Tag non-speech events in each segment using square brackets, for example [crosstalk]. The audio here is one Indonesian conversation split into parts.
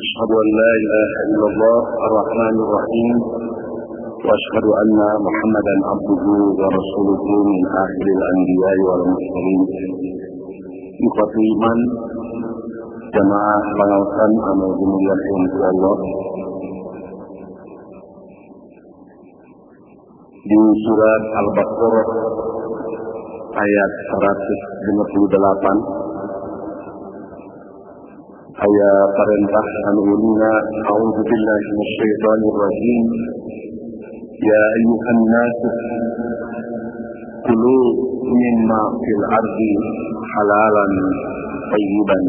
أشهد أن لا إله إلا الله الرحمن الرحيم وأشهد أن محمدا عبده ورسوله من آخر الأنبياء والمرسلين Ikhwati iman Jamaah pengawasan amal dimuliakan Allah Di surat Al-Baqarah ayat 158 ayat perintah anulina a'udzu billahi minasyaitonir rajim ya ayyuhan nas kulu mimma fil ardi halalan tayyiban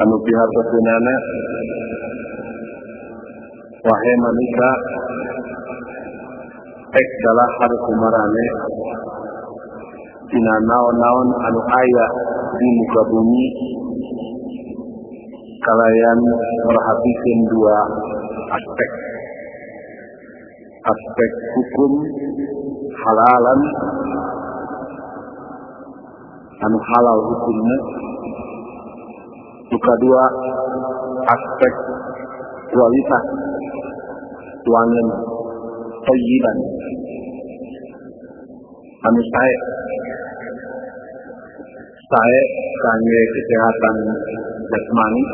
anu pihak kesunana wahai manusia tek dalah hari kumarane tina naon-naon anu aya di muka bumi. Kalian perhatikan dua aspek. Aspek hukum halalan anu halal hukumnya. Juga dua aspek kualitas tuangan tayyiban. Anu saya saya kangge kesehatan jasmani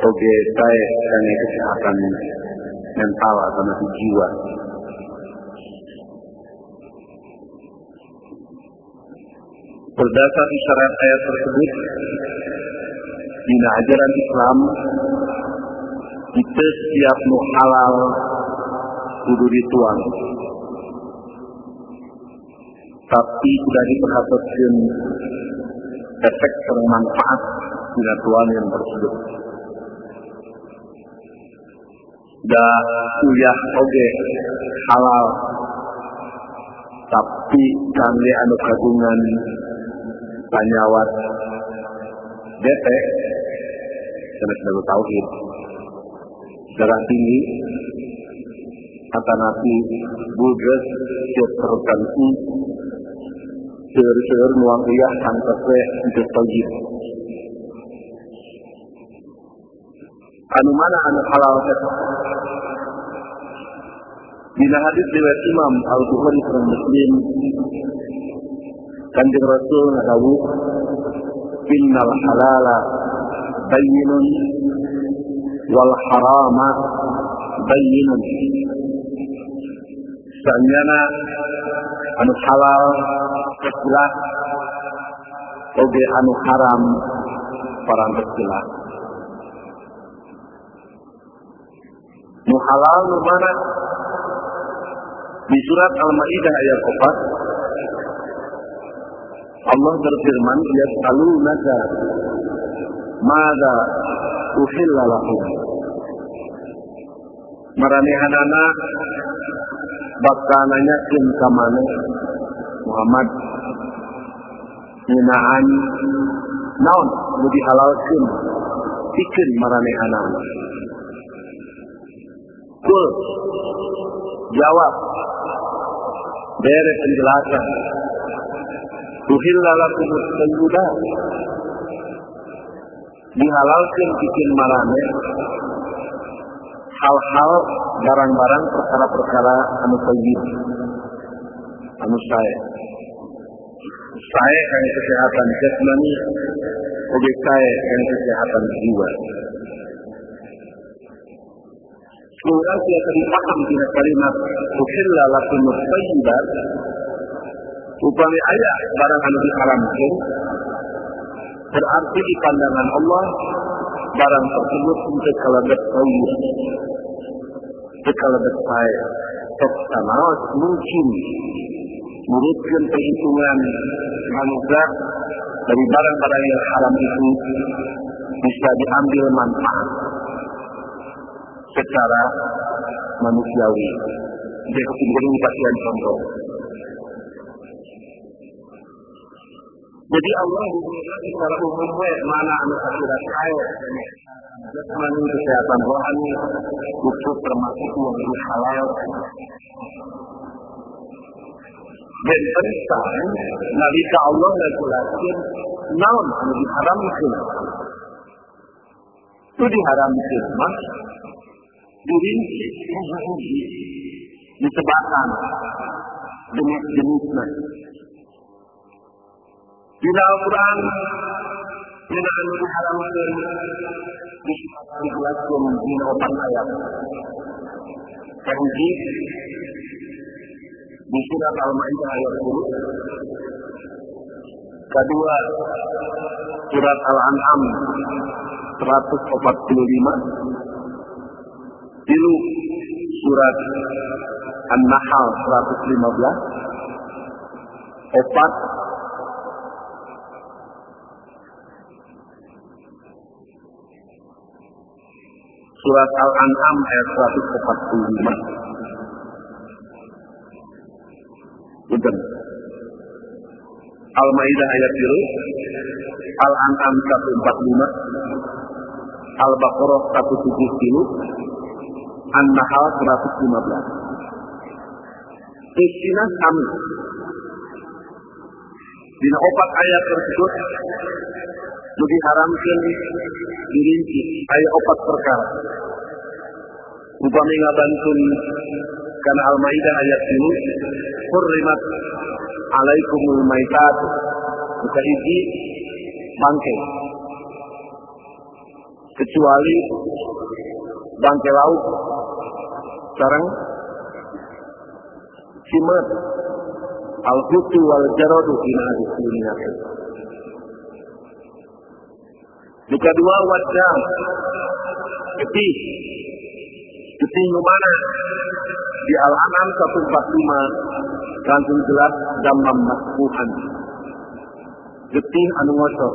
oge saya kangge kesehatan mental atau nanti jiwa. Berdasar isyarat ayat tersebut di ajaran Islam kita setiap halal kudu dituang tapi sudah diperhatikan efek bermanfaat dengan tuan yang tersebut. Da uyah oge halal. Tapi kami anu kagungan banyawat. Dete karena sudah tauhid darah tinggi. Kata nabi bulges tertentu seur-seur nuang iyah angkat we untuk tajib. Anu mana anu halal kata? Bila hadis riwayat Imam Al-Bukhari dan Muslim Kanjeng Rasul ngadawu Innal halala bayyinun wal harama bayyinun Sanyana anu halal jelas oge anu haram parang jelas nu halal nu mana? Di surat Al-Maidah ayat 4 Allah berfirman yas'alunaka mada uhilla lahum maranehanana bakal nanyakin ka mana Muhammad ngenaan naon? Nu dihalalkeun pikeun maranehanana Kul. Jawab. Bere penjelasan. Tuhilla lakum sayyidah dihalalkan bikin marane. Hal-hal barang-barang perkara-perkara anu tayyib anu saya saya yang kesehatan jasmani objek saya yang kesehatan jiwa. Semoga dia tadi paham dengan kalimat Uhilla lakum tayyibat Upami ayat barang anu diharamkan berarti di pandangan Allah barang tersebut untuk kalabat tayyib sekalabat saya sama mungkin menurutkan perhitungan manusia dari barang-barang yang haram itu bisa diambil manfaat secara manusiawi. Jadi kemudian pasien contoh. Jadi Allah secara umum mana anu akhirat kaya jasmani kesehatan rohani itu termasuk yang halal dan penting nalika Allah ngajelakeun naon anu diharamkeun itu diharamkan mas. Dirinci. Disebutkan jenis-jenisnya di Al-Quran dengan diharamkan dijelaskan di opan ayat. Terhenti di surat Al-Ma'idah ayat 10 kedua surat Al-An'am 145 tilu surat An-Nahl 115 opat surat Al-An'am ayat 145 Betul. Al-Maidah ayat 2, Al-An'am 145, Al-Baqarah 170, An-Nahl 115. Istilah kami. Di opat ayat tersebut lebih haramkan dirinci ayat opat perkara. Upami ngabantun karena Al-Maidah ayat ini Hurrimat alaikumul maitat Buka isi bangkai. Kecuali bangkai laut Sekarang Simat Al-Hutu wal-Jaradu Ina dunia Buka dua wajah. Getih Getih mana di Al-An'am 145 langsung jelas damam makbuhan. Getih anu ngosok.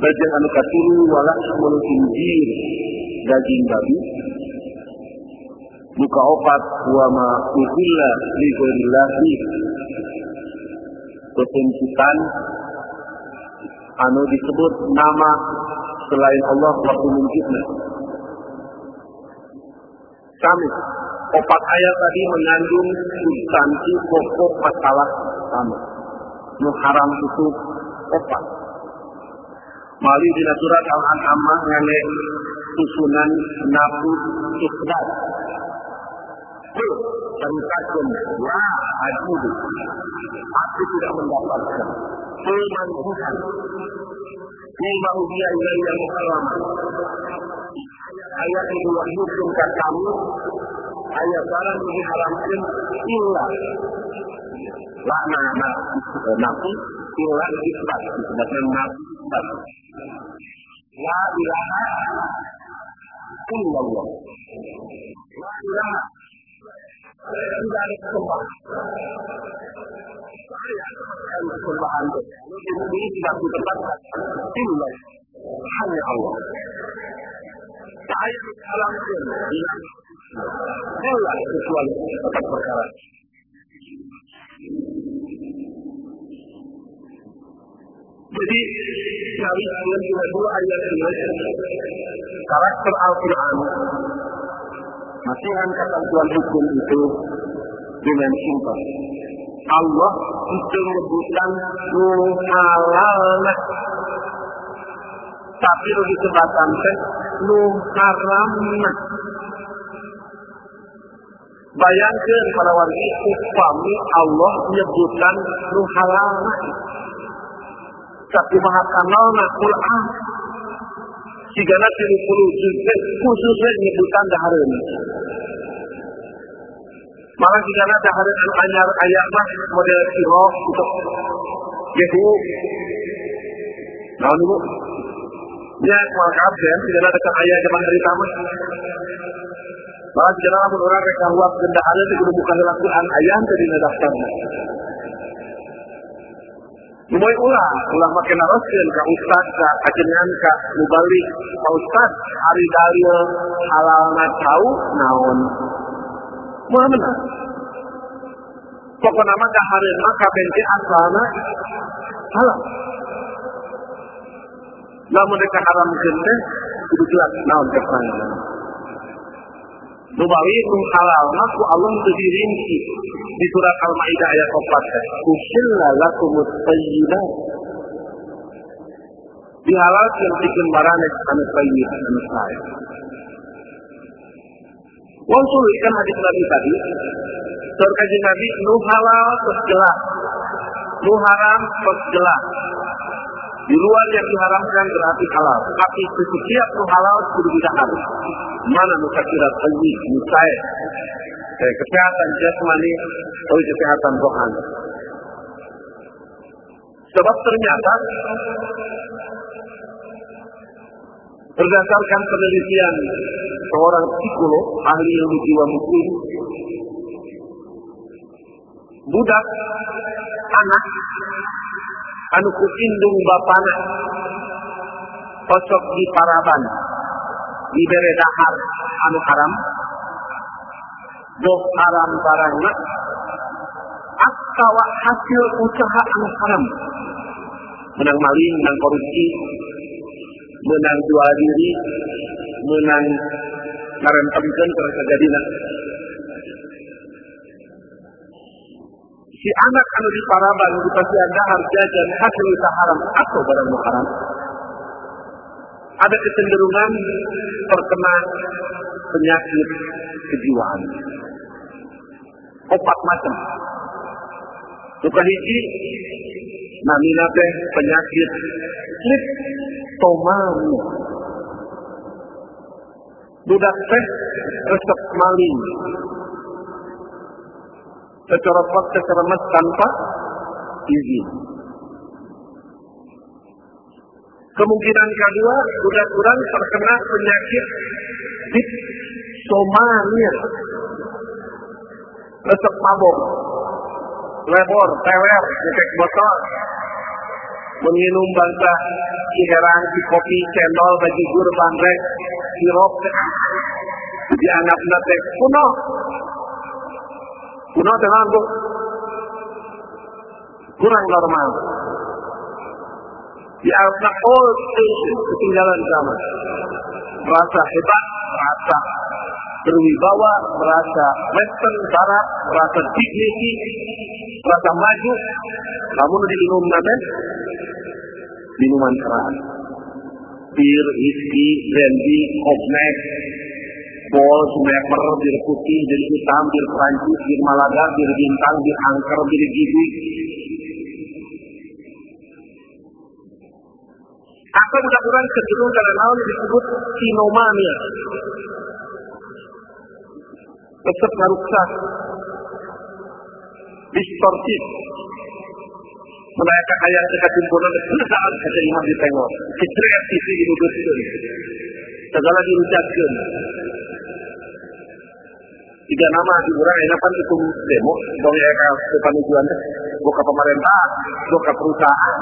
Bajang anu katulu wala semul injir daging babi. Buka opat wa ma uhilla li ghairillahi. Ketentuan anu disebut nama selain Allah waktu mungkinnya. Kami opat ayat tadi mengandung substansi pokok masalah kami. Nu haram itu opat. Mali di surat Al-An'amah ngene susunan nabu ikhlas. Tentang ya ajudu. Aku tidak mendapatkan. Tuhan. Lima ubiya ilayya muharraman ayat yang diwahyukan kamu. Ayat barang yang diharamkan illa. Lakna nafi illa isbat. Disebutkan nafi isbat. La ilaha illallah. La ilaha. Tidak ada sembah hanya Allah dalam bilang Bola kecuali tetap perkara. Jadi dua ayat ini karakter Al-Quran masih ketentuan hukum itu dengan simpel. Allah itu menyebutkan halal tapi lebih sebatan nu haram Bayangkan pada waktu itu kami Allah menyebutkan nu halal tapi maha kanalna Quran Sigana tilu puluh juzuk khususnya menyebutkan dahareun. Malah sigana dahareun anu anyar ayat mah model siro untuk gitu. Nah. Ya, maka absen sigana dekat ayat zaman hari tamu. Malah sigana lamun urang rek kahuap gendahareun teh kudu buka heula Quran ayat teh dina daftarna. Mulai ulah, ulah makin naroskeun ka ustad, ka ajengan, ka mubalik, ka ustad, hari dalil halal na tahu naon. Mau benar. Pokok nama dahareun mah kabeh asalna halal. Lamun deka haramkeun teh kudu jelas naon keterangan. Nubawi kum halal ku Allah itu dirinci di surat Al-Maidah ayat 4. Usilla lakumut tayyibat. dihalalkan bikin baranes anu sayyid anu saya. Wong sulit kan hadis Nabi tadi. Surga Nabi nu halal terus jelas. Nu haram terus jelas. Di luar yang diharamkan berarti halal. Tapi setiap nu halal kudu tidak harus. Mana kira tayyib, nu saya. Eh, kesehatan jasmani, atau kesehatan rohani. Sebab ternyata berdasarkan penelitian seorang psikolog ahli ilmu jiwa muslim budak anak anu indung bapana. Cocok di paraban. Di bere dahar. Anu haram. Doh haram barangnya. Atau hasil usaha anu haram. Menang maling menang korupsi. Menang jual diri. Menang ngarempemkeun terus si anak anu di paraban di anda harus jajan hasil usaha haram atau barang haram ada kecenderungan terkena penyakit kejiwaan opat macam Bukan hiji namina teh penyakit kleptomania. Budak teh resep maling. Secara fakta keremas tanpa izin. Kemungkinan kedua, budak kurang terkena penyakit dipsomania. Resep mabok lebor, teler, ngecek botol, menginum bangsa ciherang, si kopi, cendol, bajigur, bandrek, sirup, dianggap nate kuno. Kuno dengan bu, kurang normal. Dianggap old station, ketinggalan zaman. Merasa hebat, merasa berwibawa, merasa western barat, merasa dignity, merasa maju, namun minum nanti minuman keras. Bir, whisky, brandy, kopnek, bol, smeper, bir putih, bir hitam, bir Prancis, bir Malaga, bir bintang, bir angker, bir gigi. Apa mudah-mudahan kecenderungan karena disebut sinomania? Tetap ngaruksak distortif. Menaikkan ayat dekat timbunan saat kata imam di tengok. Kecerian TV di duduk segala diucapkan tiga nama di orang ini kan itu demo dong ya kan kepanijuan buka pemerintah buka perusahaan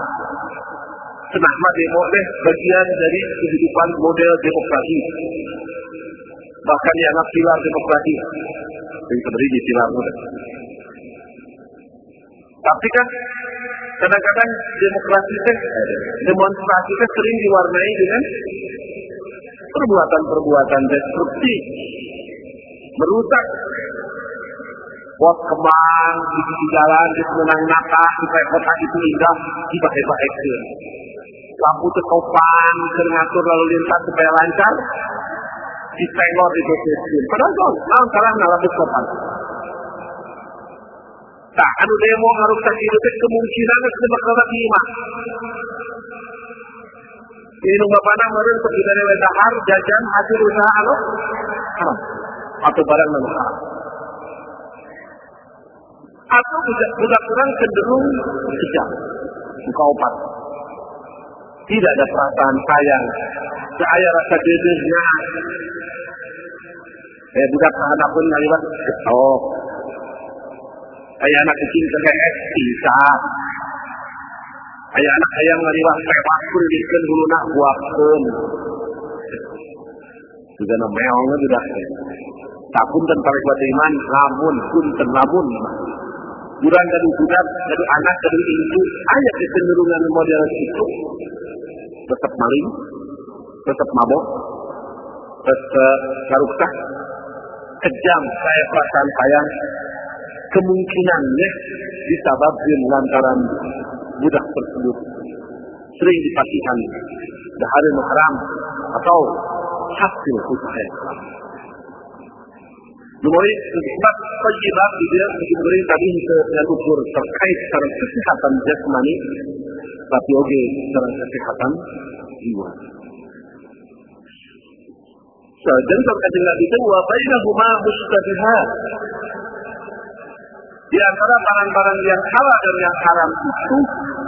senah demo deh bagian dari kehidupan model demokrasi bahkan dianggap pilar demokrasi. Yang sebenarnya di pilar. Tapi kan kadang-kadang demokrasi itu demonstrasi itu sering diwarnai dengan perbuatan-perbuatan destruktif, merusak pot kembang di sisi jalan, di semenang nata, supaya kota itu indah, dipakai-pakai Lampu tekopan, ngatur lalu lintas supaya lancar, disenggol di sistem. Padahal kok, nah salah ngalami sopan. Tak, anu demo harus tak itu kemungkinan bakal lima. Ini mari untuk kita dewe dahar jajan hasil usaha anu atau barang anu haram. Atau budak kurang cenderung kejam, muka opat. Tidak ada perasaan sayang, saya rasa dedehnya Eh budak anak pun ngaliwat oh. Ayah anak kecil es bisa. Ayah anak ayam ngaliwat pepak pun diken dulu nak buahkan. Juga nama meongnya sudah. Takun dan buat iman, lamun pun dan lamun. Buran dan budak, dari anak, dari ibu, ayat kecenderungan model itu. Tetap maling, tetap mabok, tetap karukah, kejam saya perasaan saya kemungkinannya disebabkan lantaran budak tersebut sering dipatikan hari haram atau hasil usaha Lumuri sebab penyebab dia diberi tadi yang ukur terkait secara kesehatan jasmani tapi oke secara kesehatan jiwa. Jadi kajian Nabi itu wa bainahuma mustabihat. Di antara barang-barang yang halal dan yang haram itu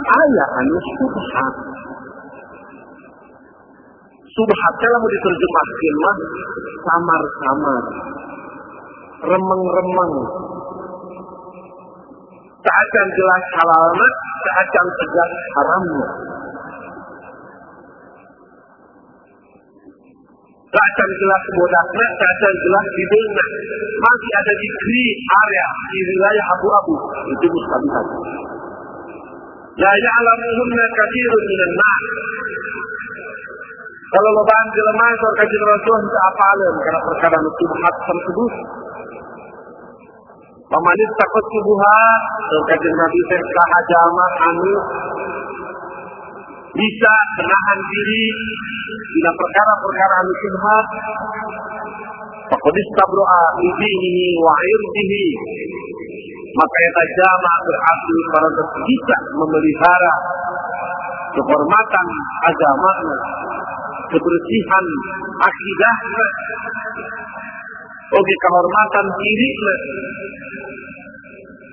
ayat anu subhat. Subhat kalau mau diterjemahkan mah samar-samar remeng-remeng. Seakan jelas halalnya, seakan tegas haramnya. Seakan jelas bodaknya, seakan jelas bidulnya. Masih ada di kiri area, di wilayah abu-abu. Itu mustabihat. La ya'lamuhunna kathirun minan nas. Kalau sok kajian Rasul tidak apalem karena perkara subhat tersebut. Pemanis takut subuhat, kajian Nabi saya sahajama anu bisa menahan diri bila perkara-perkara anu subhat. Fakudis tabro'a ini wa irdihi. Maka yang jama berarti para bisa memelihara kehormatan agamanya, kebersihan akidahnya, oke kehormatan diri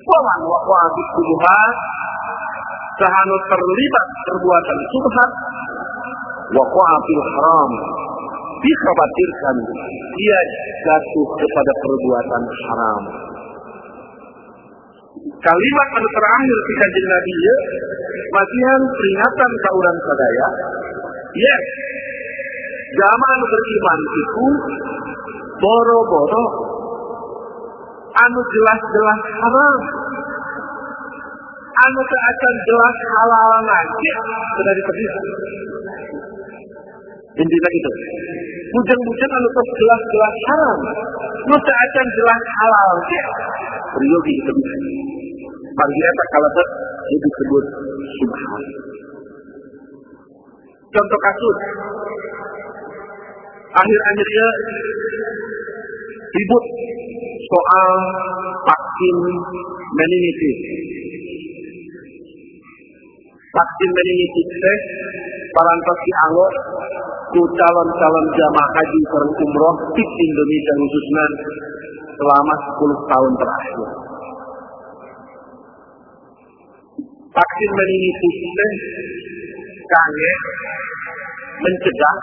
Wawan wa tubuhat sahanu terlibat perbuatan subhat wa fil haram dikhawatirkan dia jatuh kepada perbuatan haram. Kalimat anu terakhir di kajian Nabi ya, peringatan ke orang sadaya. Yes, zaman beriman itu boro-boro anu jelas-jelas haram anu akan jelas halal nanti sudah diperhitungkan intinya itu. Bujang-bujang anu terus jelas-jelas haram. Nu akan jelas halal nanti priyogi itu bagi eta kalau itu disebut subhan. Contoh kasus akhir-akhirnya ribut soal vaksin meningitis. Vaksin meningitis teh parantos dianggap ku calon-calon jamaah haji serang umroh di Indonesia khususnya selama 10 tahun terakhir. Vaksin meningitis teh kange mencegah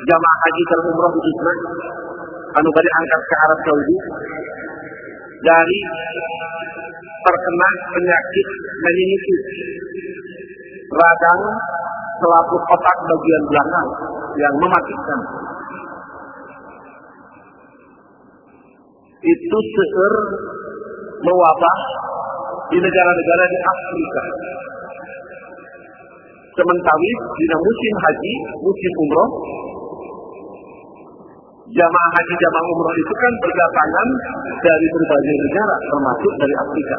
jamaah haji serang umroh khususnya anu bari angkat ke Arab Saudi dari terkena penyakit meningitis radang selaput otak bagian belakang yang mematikan. Itu seer mewabah di negara-negara di Afrika. Sementara di musim haji, musim umroh, jamaah haji jamaah umroh itu kan berdatangan dari berbagai negara termasuk dari Afrika.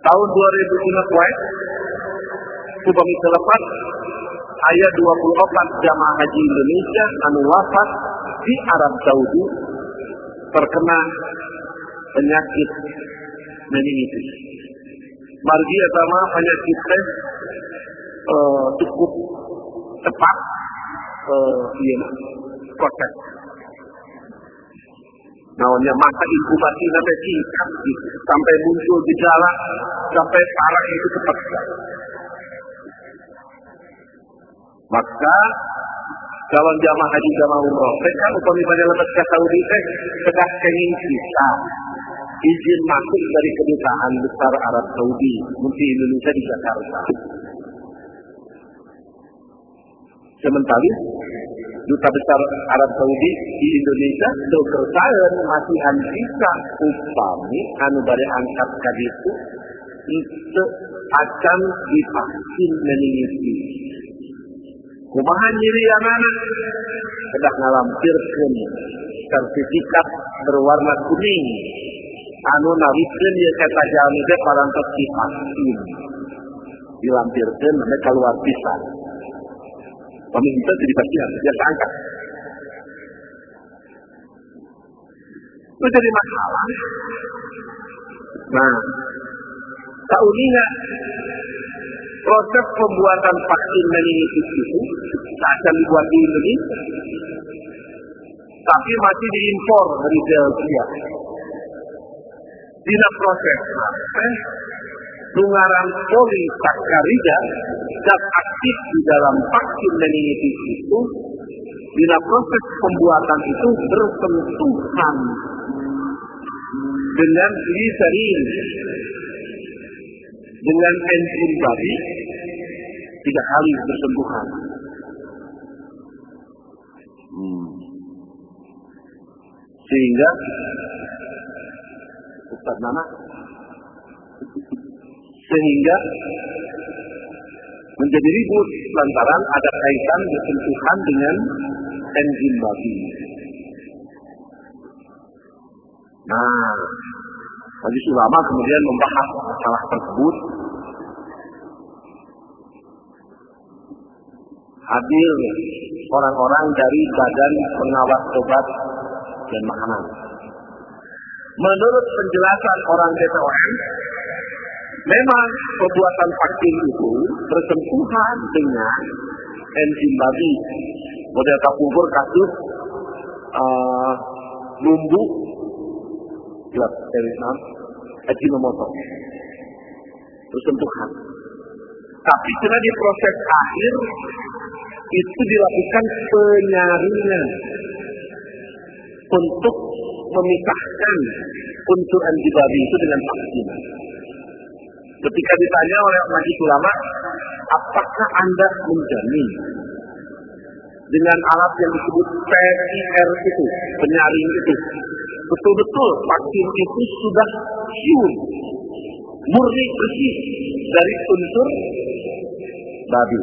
Tahun 2005 kuat, Subami selepas ayat 24 jamaah haji Indonesia anu wafat di Arab Saudi terkena penyakit meningitis. Margi sama penyakit teh cukup cepat uh, iya, proses. Namanya masa inkubasi sampai singkat sampai muncul gejala sampai parah itu cepat Maka calon jamaah haji jamaah umroh, mereka upami pada lepas ke Saudi teh sedang kita izin masuk dari kedutaan besar Arab Saudi mungkin Indonesia di Jakarta. Sementara duta besar Arab Saudi di Indonesia dokter saya masih bisa upami anu dari angkat kali itu itu akan divaksin meningitis. Kumaha anak? Kedah ngalampirkan sertifikat berwarna kuning. Anu nawikeun ya kata jalmi teh parantos divaksin. Dilampirkan mereka keluar pisah Pemerintah jadi bagian, dia angkat. Itu jadi masalah. Nah, nggak proses pembuatan vaksin meningitis itu akan dibuat di Indonesia, tapi masih diimpor dari Belgia. Tidak proses eh, Dungaran polisakarida zat aktif di dalam vaksin meningitis itu bila proses pembuatan itu bersentuhan dengan gliserin dengan enzim babi tiga kali bersentuhan. Hmm. Sehingga Ustaz Nana sehingga menjadi ribut lantaran ada kaitan bersentuhan dengan enzim babi. Nah, Majelis Ulama kemudian membahas masalah tersebut. Hadir orang-orang dari Badan Pengawas Obat dan Makanan. Menurut penjelasan orang BPOM, memang pembuatan vaksin itu bersentuhan dengan enzim babi. Model kapubur kasus uh, bumbu jelas dari enam Ajinomoto bersentuhan tapi karena di proses akhir itu dilakukan penyaringan untuk memisahkan unsur antibodi itu dengan vaksin. Ketika ditanya oleh majlis ulama, apakah Anda menjamin dengan alat yang disebut PIR itu, penyaring itu, betul-betul vaksin itu sudah pure, murni bersih dari unsur babi.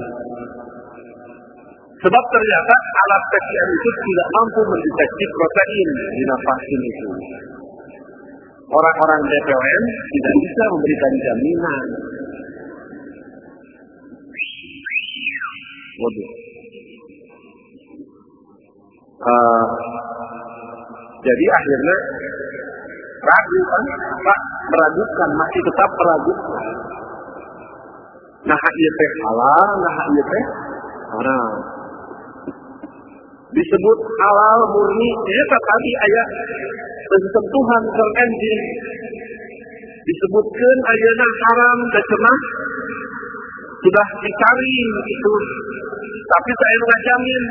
Sebab ternyata alat PCR itu tidak mampu mendeteksi protein di vaksin itu. Orang-orang BPOM tidak bisa memberikan jaminan. Waduh. Uh, jadi akhirnya ragu kan, Pak, meragukan, masih tetap meragukan. Nah, teh halal, nah iya teh haram. Disebut halal murni, ya tadi ayat bersentuhan ke enzim. Disebutkan ayatnya haram dan cemah sudah dicari itu tapi saya nggak jamin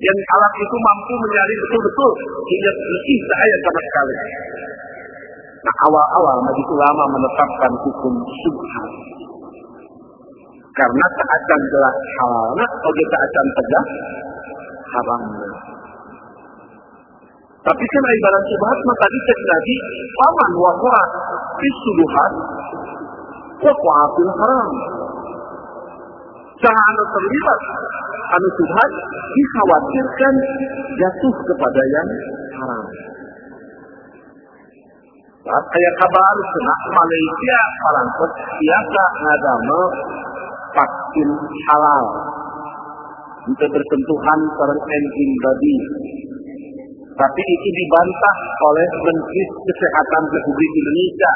yang alat itu mampu mencari betul-betul hingga bersih cahaya sama sekali. Nah awal-awal Nabi Ulama menetapkan hukum subhan. Karena keadaan jelas halalnya, atau kita akan tegak haramnya. Tapi kan ibarat subhat maka lagi paman wakwa fisuduhat wakwaafil haram. Jangan anda terlibat anu subhat dikhawatirkan jatuh kepada yang haram. Saat saya kabar senang Malaysia parangkot biasa ngadama vaksin halal untuk bersentuhan sarang enzim babi. Tapi itu dibantah oleh Menteri Kesehatan Republik Indonesia,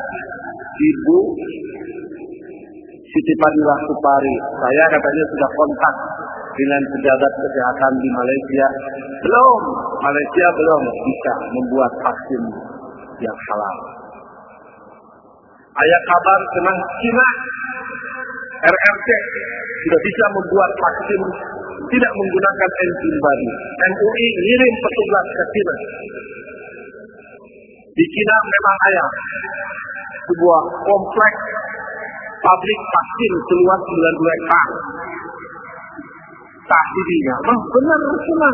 Ibu Siti Fadilah Supari. Saya katanya sudah kontak dengan pejabat kesehatan di Malaysia. Belum, Malaysia belum bisa membuat vaksin yang halal. Ayat kabar tentang Cina, RRC sudah bisa membuat vaksin tidak menggunakan enzim babi. MUI ngirim petugas ke Cina. Di Cina memang ayam sebuah kompleks pabrik vaksin seluas 92 hektar. Tahdidinya, mah benar cuma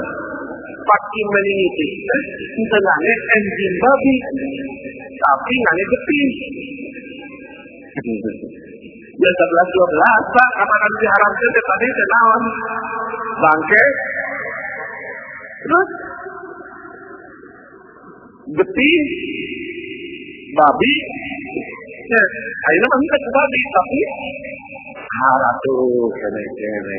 vaksin meningitis. Kita nanya enzim babi, tapi nanya betis. [laughs] Ya sebelas dua belas, pak, kapan diharamkan tadi kenaon bangke. Terus betis, babi, Ya, akhirnya masih ke babi, tapi Haratu kene-kene.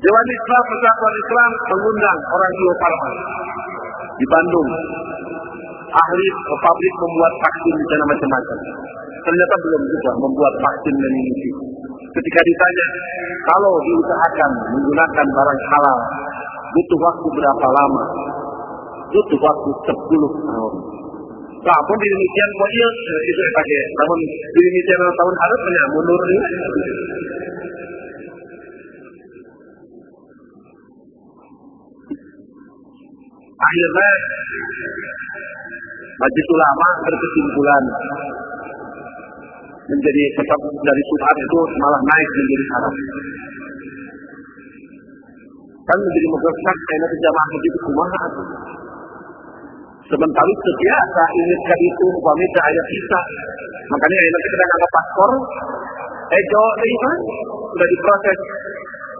Dewan Islam Persatuan Islam mengundang orang Bio Farma di Bandung. Ahli pabrik membuat vaksin di sana macam-macam. Ternyata belum juga membuat vaksin meningitis. Ketika ditanya, kalau diusahakan menggunakan barang halal, butuh waktu berapa lama? Butuh waktu 10 tahun. Nah, pun demikian kok iya itu pakai. Namun demikian tahun harusnya mundur ini. Akhirnya Majlis Ulama berkesimpulan menjadi tetap dari Subhan itu malah naik menjadi haram. Kan menjadi megah karena jamaah itu kumaha Sementara biasa ingatkan itu upami ayat kita. Makanya ayat kita ada paspor. Ejo lima sudah diproses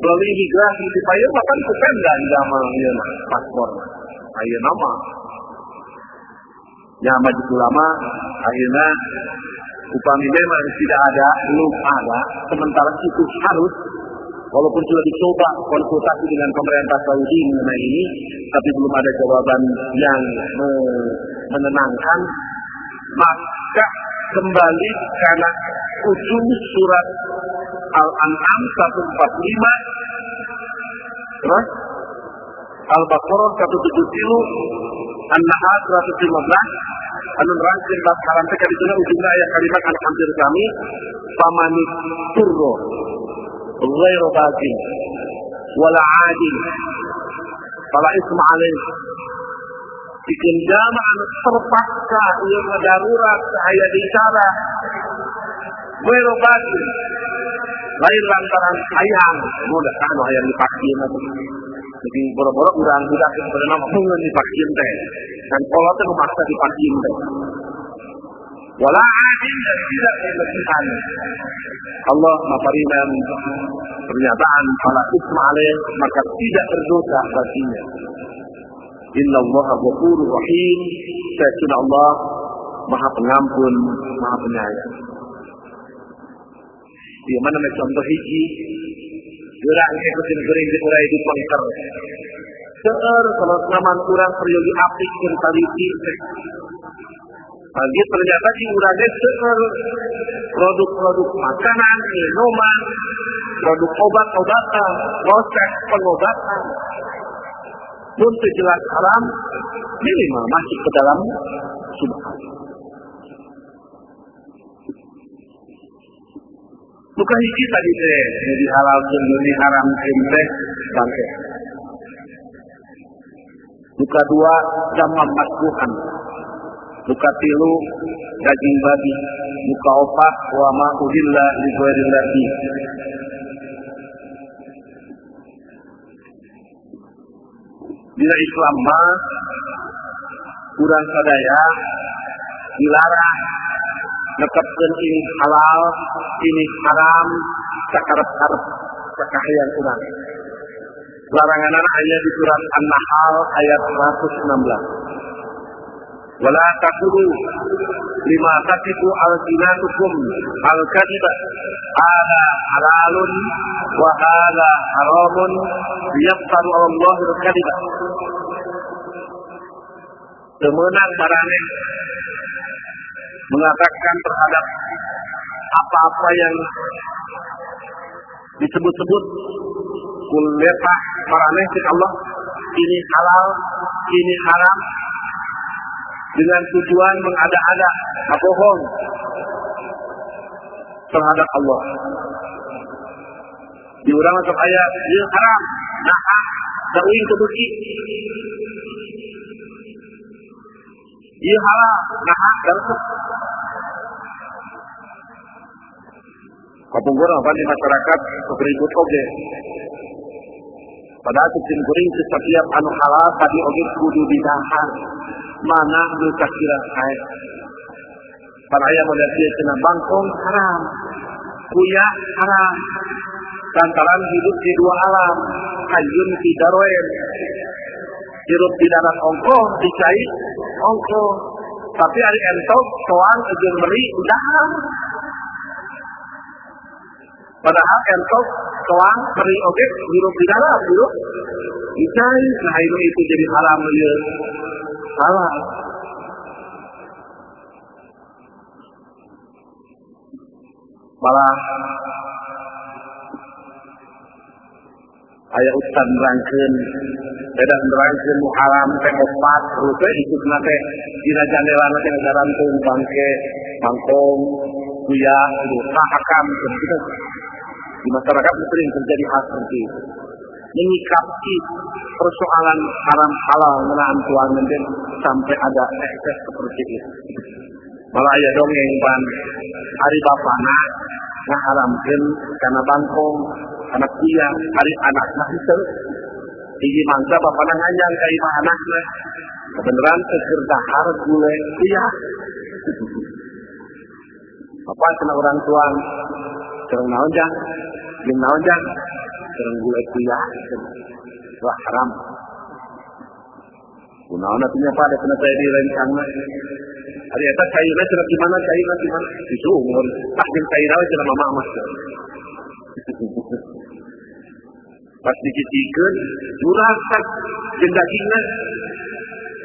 melalui hijrah supaya bahkan bukan dan zaman ya, paspor. Ayo nama. Ya majlis ulama akhirnya upami memang tidak ada, belum ada, sementara itu harus Walaupun sudah dicoba konsultasi dengan pemerintah Saudi mengenai ini, tapi belum ada jawaban yang menenangkan, maka kembali karena ujung surat Al-An'am 145, terus Al-Baqarah 170, An-Nahl 115, Anun teka sekali sana ujungnya ayat kalimat anak hampir kami pamanit turro ghairu bagin wala adil fala isma alaih bikin jaman terpaksa yang darurat Saya bicara. Ghairu bagin lain lantaran sayang mudah kan yang dipakai jadi budak kepada nama pengen divaksin teh dan kalau teh memaksa divaksin teh wala adil dan tidak berlebihan Allah mafariman pernyataan fala isma maka tidak berdosa baginya. Inna Allah ghafurur rahim. Sesungguhnya Allah Maha Pengampun, Maha Penyayang. Di mana contoh hiji Jurang ikutin kering di urai di pangker. Seer kalau selaman kurang perlu diapik dan taliti bagi ternyata di urane produk-produk makanan, minuman, produk obat-obatan, proses pengobatan. Untuk jelas haram, minimal masuk ke dalam subhan. Bukan hiji tadi teh, jadi halal sendiri haram teh bangke. Buka dua, zaman makruhan muka tilu daging babi. Muka opat wa ma uhilla li ghairillahi Bila Islam ma kurang sadaya dilarang nekatkan ini halal, ini haram, sakarep-karep sakahyang kurang. Larangan hanya di surat An-Nahl ayat 116. Wala takuru lima tasifu al-jinatukum al-kadiba ala halalun wa ala haramun liyaftaru Allah al-kadiba. Temenang barangnya mengatakan terhadap apa-apa yang disebut-sebut kulepah marane Allah ini halal, ini haram, dengan tujuan mengada-ada, bohong terhadap Allah. Diurang untuk ayat, ini haram, nah, teuing kebuki. Ieu halal, nah, dalem. Kapungkur apa di masyarakat berikut oke. Pada kucing kuring setiap anu halal tadi oke kudu ditahan mana duka kira kaya. Para ayah melihat dia kena bangkong haram. Kuya haram. Lantaran hidup di dua alam. Hayun tidak roen. Hidup di darat ongko, dicai ongko. Tapi hari entok, soan, ujung meri, udah Padahal entok kelang beri oke hirup di dalam hirup. Bisa nah itu itu jadi haram ya. Salah malah ayah ustad nerangkeun beda nerangkeun haram teh opat terus teh ikut nate dina jandela nate ngarantung bangke bangkong kuya itu. Hakam gitu. Di masyarakat sering terjadi hal seperti itu. Menyikapi persoalan haram halal menahan keuangan dan sampai ada ekses seperti itu. Malah ya dongeng ban hari bapana ngaharamkan karena bangkong karena kuya hari anak nah itu Iji mangsa bapana nganyang ke imah anaknya kebenaran seger dahar gue kuya apa kena orang tua Serang naon jang, jeung naon jang, serang gue kuya, wah haram. Kunaon artinya pada kena saya direncang Hari eta cairnya cenah di mana cairnya di mana? Di sumur. Tak jeung cairnya cenah mama mas. [laughs] Pas dikicikeun, murah kan jeung dagingna.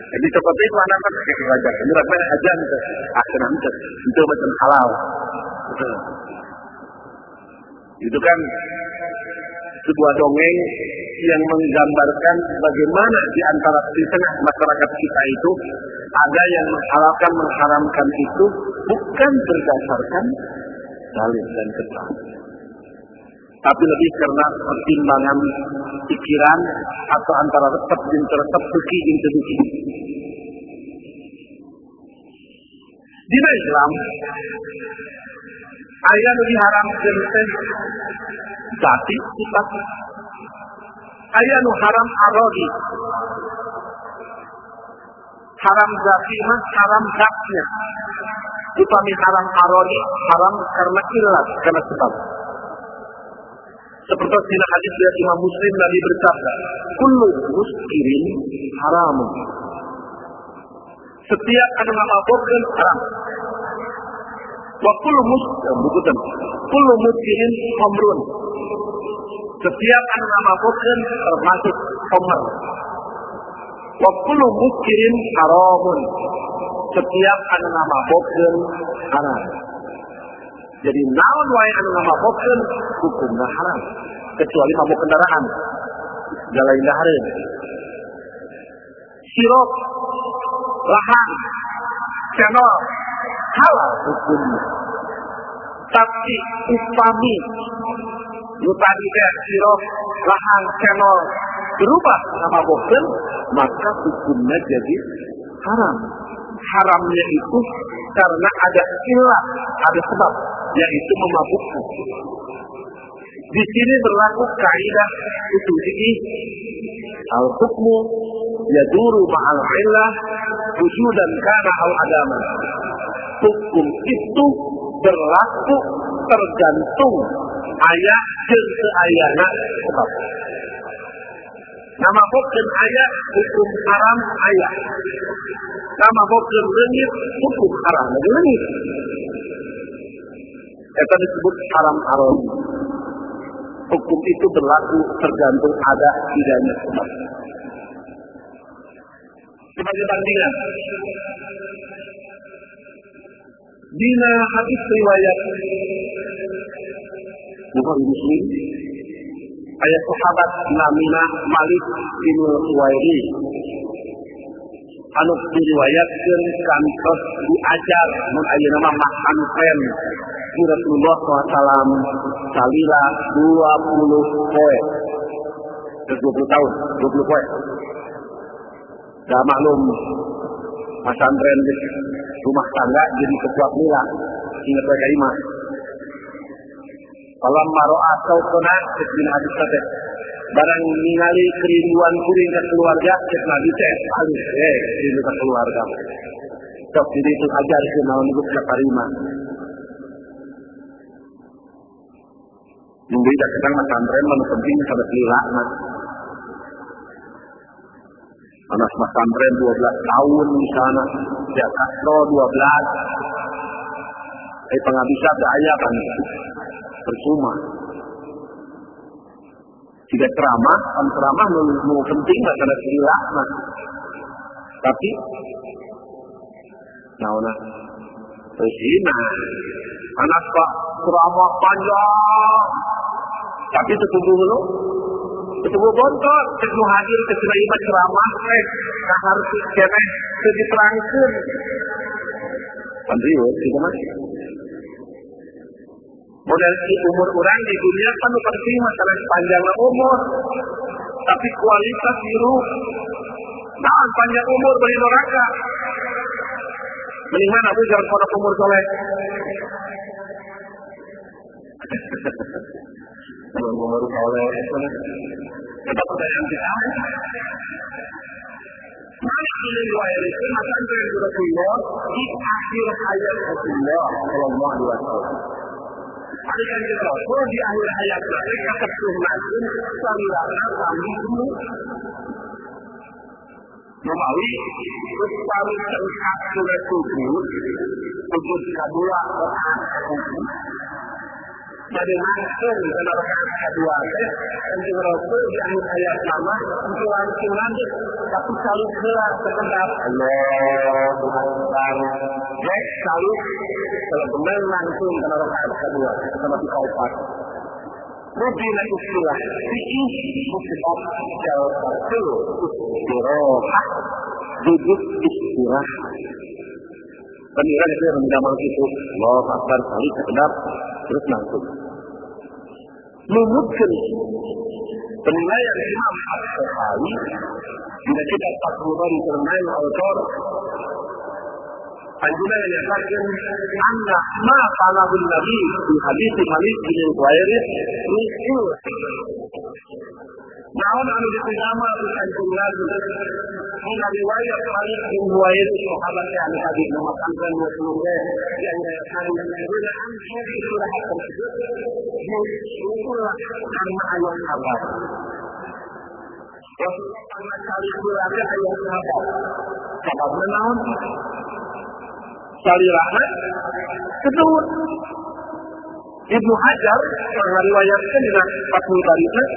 Jadi seperti itu anak kan kayak raja. Ini rasanya aja nih. Ah, kenapa itu macam halal. Itu kan sebuah dongeng yang menggambarkan bagaimana di antara di tengah masyarakat kita itu ada yang menghalalkan mengharamkan itu bukan berdasarkan dalil dan keterangan tapi lebih karena pertimbangan pikiran atau antara resep dan teresep suki intuisi. Di Islam ayah nu diharamkeun teh jati sifat ayah nu haram arodi. Haram zati mah haram zatnya upami haram arodi haram karena ilat karena sebab. Seperti sila hadis dari Imam Muslim Nabi bersabda kullu muskirin haram. Setiap anu ngababokkeun haram. Wa kullu muslim bukutan. Kullu muslimin khamrun. Setiap anu ngamabokeun termasuk khamr. Wa kullu muskirin haramun. Setiap anu ngamabokeun haram. Jadi naon wae anu ngamabokeun hukumna haram. Kecuali mabok kendaraan. Jalain dahareun. Sirop, lahan, channel, halal hukumnya. Tapi upami tadi teh sirop lahan channel berubah nama bosen maka hukumnya jadi haram. Haramnya itu karena ada ilah, ada sebab, yaitu memabukkan. Di sini berlaku kaidah usul fikih al hukmu yaduru ma'al illah wujudan kana al adaman hukum itu berlaku tergantung ayat dan seayana sebab. Nama hukum ayat, hukum haram ayat. Nama hukum lengit, hukum haram lengit. Itu disebut haram haram. Hukum itu berlaku tergantung ada tidaknya sebab. Sebagai bandingan, Dina hadis riwayat Bukhari Muslim. Ayat sahabat namina Malik bin Suwairi. Anu diriwayatkeun kantos diajar mun aya nama makan pen di Rasulullah SAW salila 20 poe 20 tahun 20 poe Gak maklum pesantren rumah tangga jadi ketua mila ingat mereka imah Falam maro atau cek bin hadis teh barang ningali kerinduan kuring ke keluarga cek nabi teh halus eh rindu ke keluarga. Sok jadi itu ajar ke naon tarima Mungkin tidak sedang pesantren, mana penting sahabat lila, mas. Anak pesantren 12 tahun di sana, ya Castro 12. Eh pengabisa daya kan percuma. tidak ceramah, kan ceramah mau, penting nggak karena gila, nah. Tapi, nah, nah, anak pak ceramah panjang, tapi setuju dulu, setuju bontot, setuju hadir ke ibadah ceramah, eh, nah harus kena diterangkan. Pandriwo, kita masih. Model umur orang di dunia kan penting masalah panjang umur. Tapi kualitas biru. Nah, panjang umur beri neraka. Mendingan aku jangan pada umur soleh. [laughs] umur soleh. Kita pertanyaan kita. Rasulullah di akhir hayat Rasulullah Sallallahu Alaihi. Alikan kita, kalau di akhir hayat mereka kesempatan sandaran kami dulu. Nabawi, utama tentang surat suci, untuk kedua orang suci. Langsung dalam rakaat kedua Kanjeng Rasul di akhir ayat nama Untuk langsung lanjut Tapi selalu gelar sekedap Allahu Akbar Ya selalu Kalau benar langsung dalam kedua Sama di kaupat Rubina istilah Fi'ih Musibab Jalsatu Istirahat Duduk istirahat Pengiran itu yang itu Allah Akbar sekali sekedap terus langsung menunjukkan penilaian Imam Al-Bukhari bila kita tak dari termain autor Anjuna yang nyatakan anna ma talabun nabi di hadis Malik bin Al-Bukhari itu Naon anu diterima di kanjeng Nabi Hingga riwayat Malik bin Buair sahabat yang tadi memakamkan Rasulullah yang Bila amsyir di surah tersebut Syukurlah karena ayat sabar Rasulullah pernah kali berada ayat sabar Sabar menaun rahmat Kedua Ibnu Hajar riwayatkan dengan Fathul Bari'ah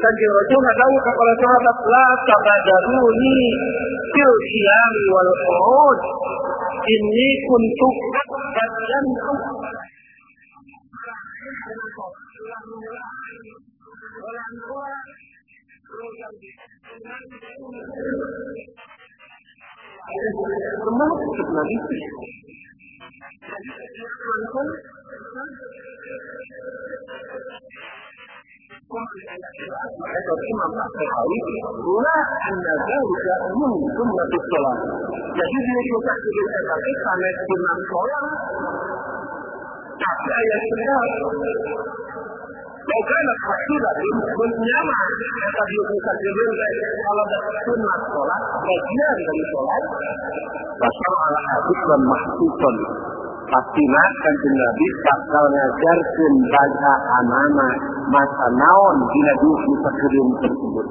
Kanjeng Rasul tahu kepada sahabat la tabadaluni fil qiyam wal qu'ud inni kuntu bayantu Termasuk Nabi Jadi dia juga sholat. Dibilang kalau sholat bagian dari pastilah kanjeng Nabi bakal ngajarkeun baca anak masa naon dina dusi sakirim tersebut.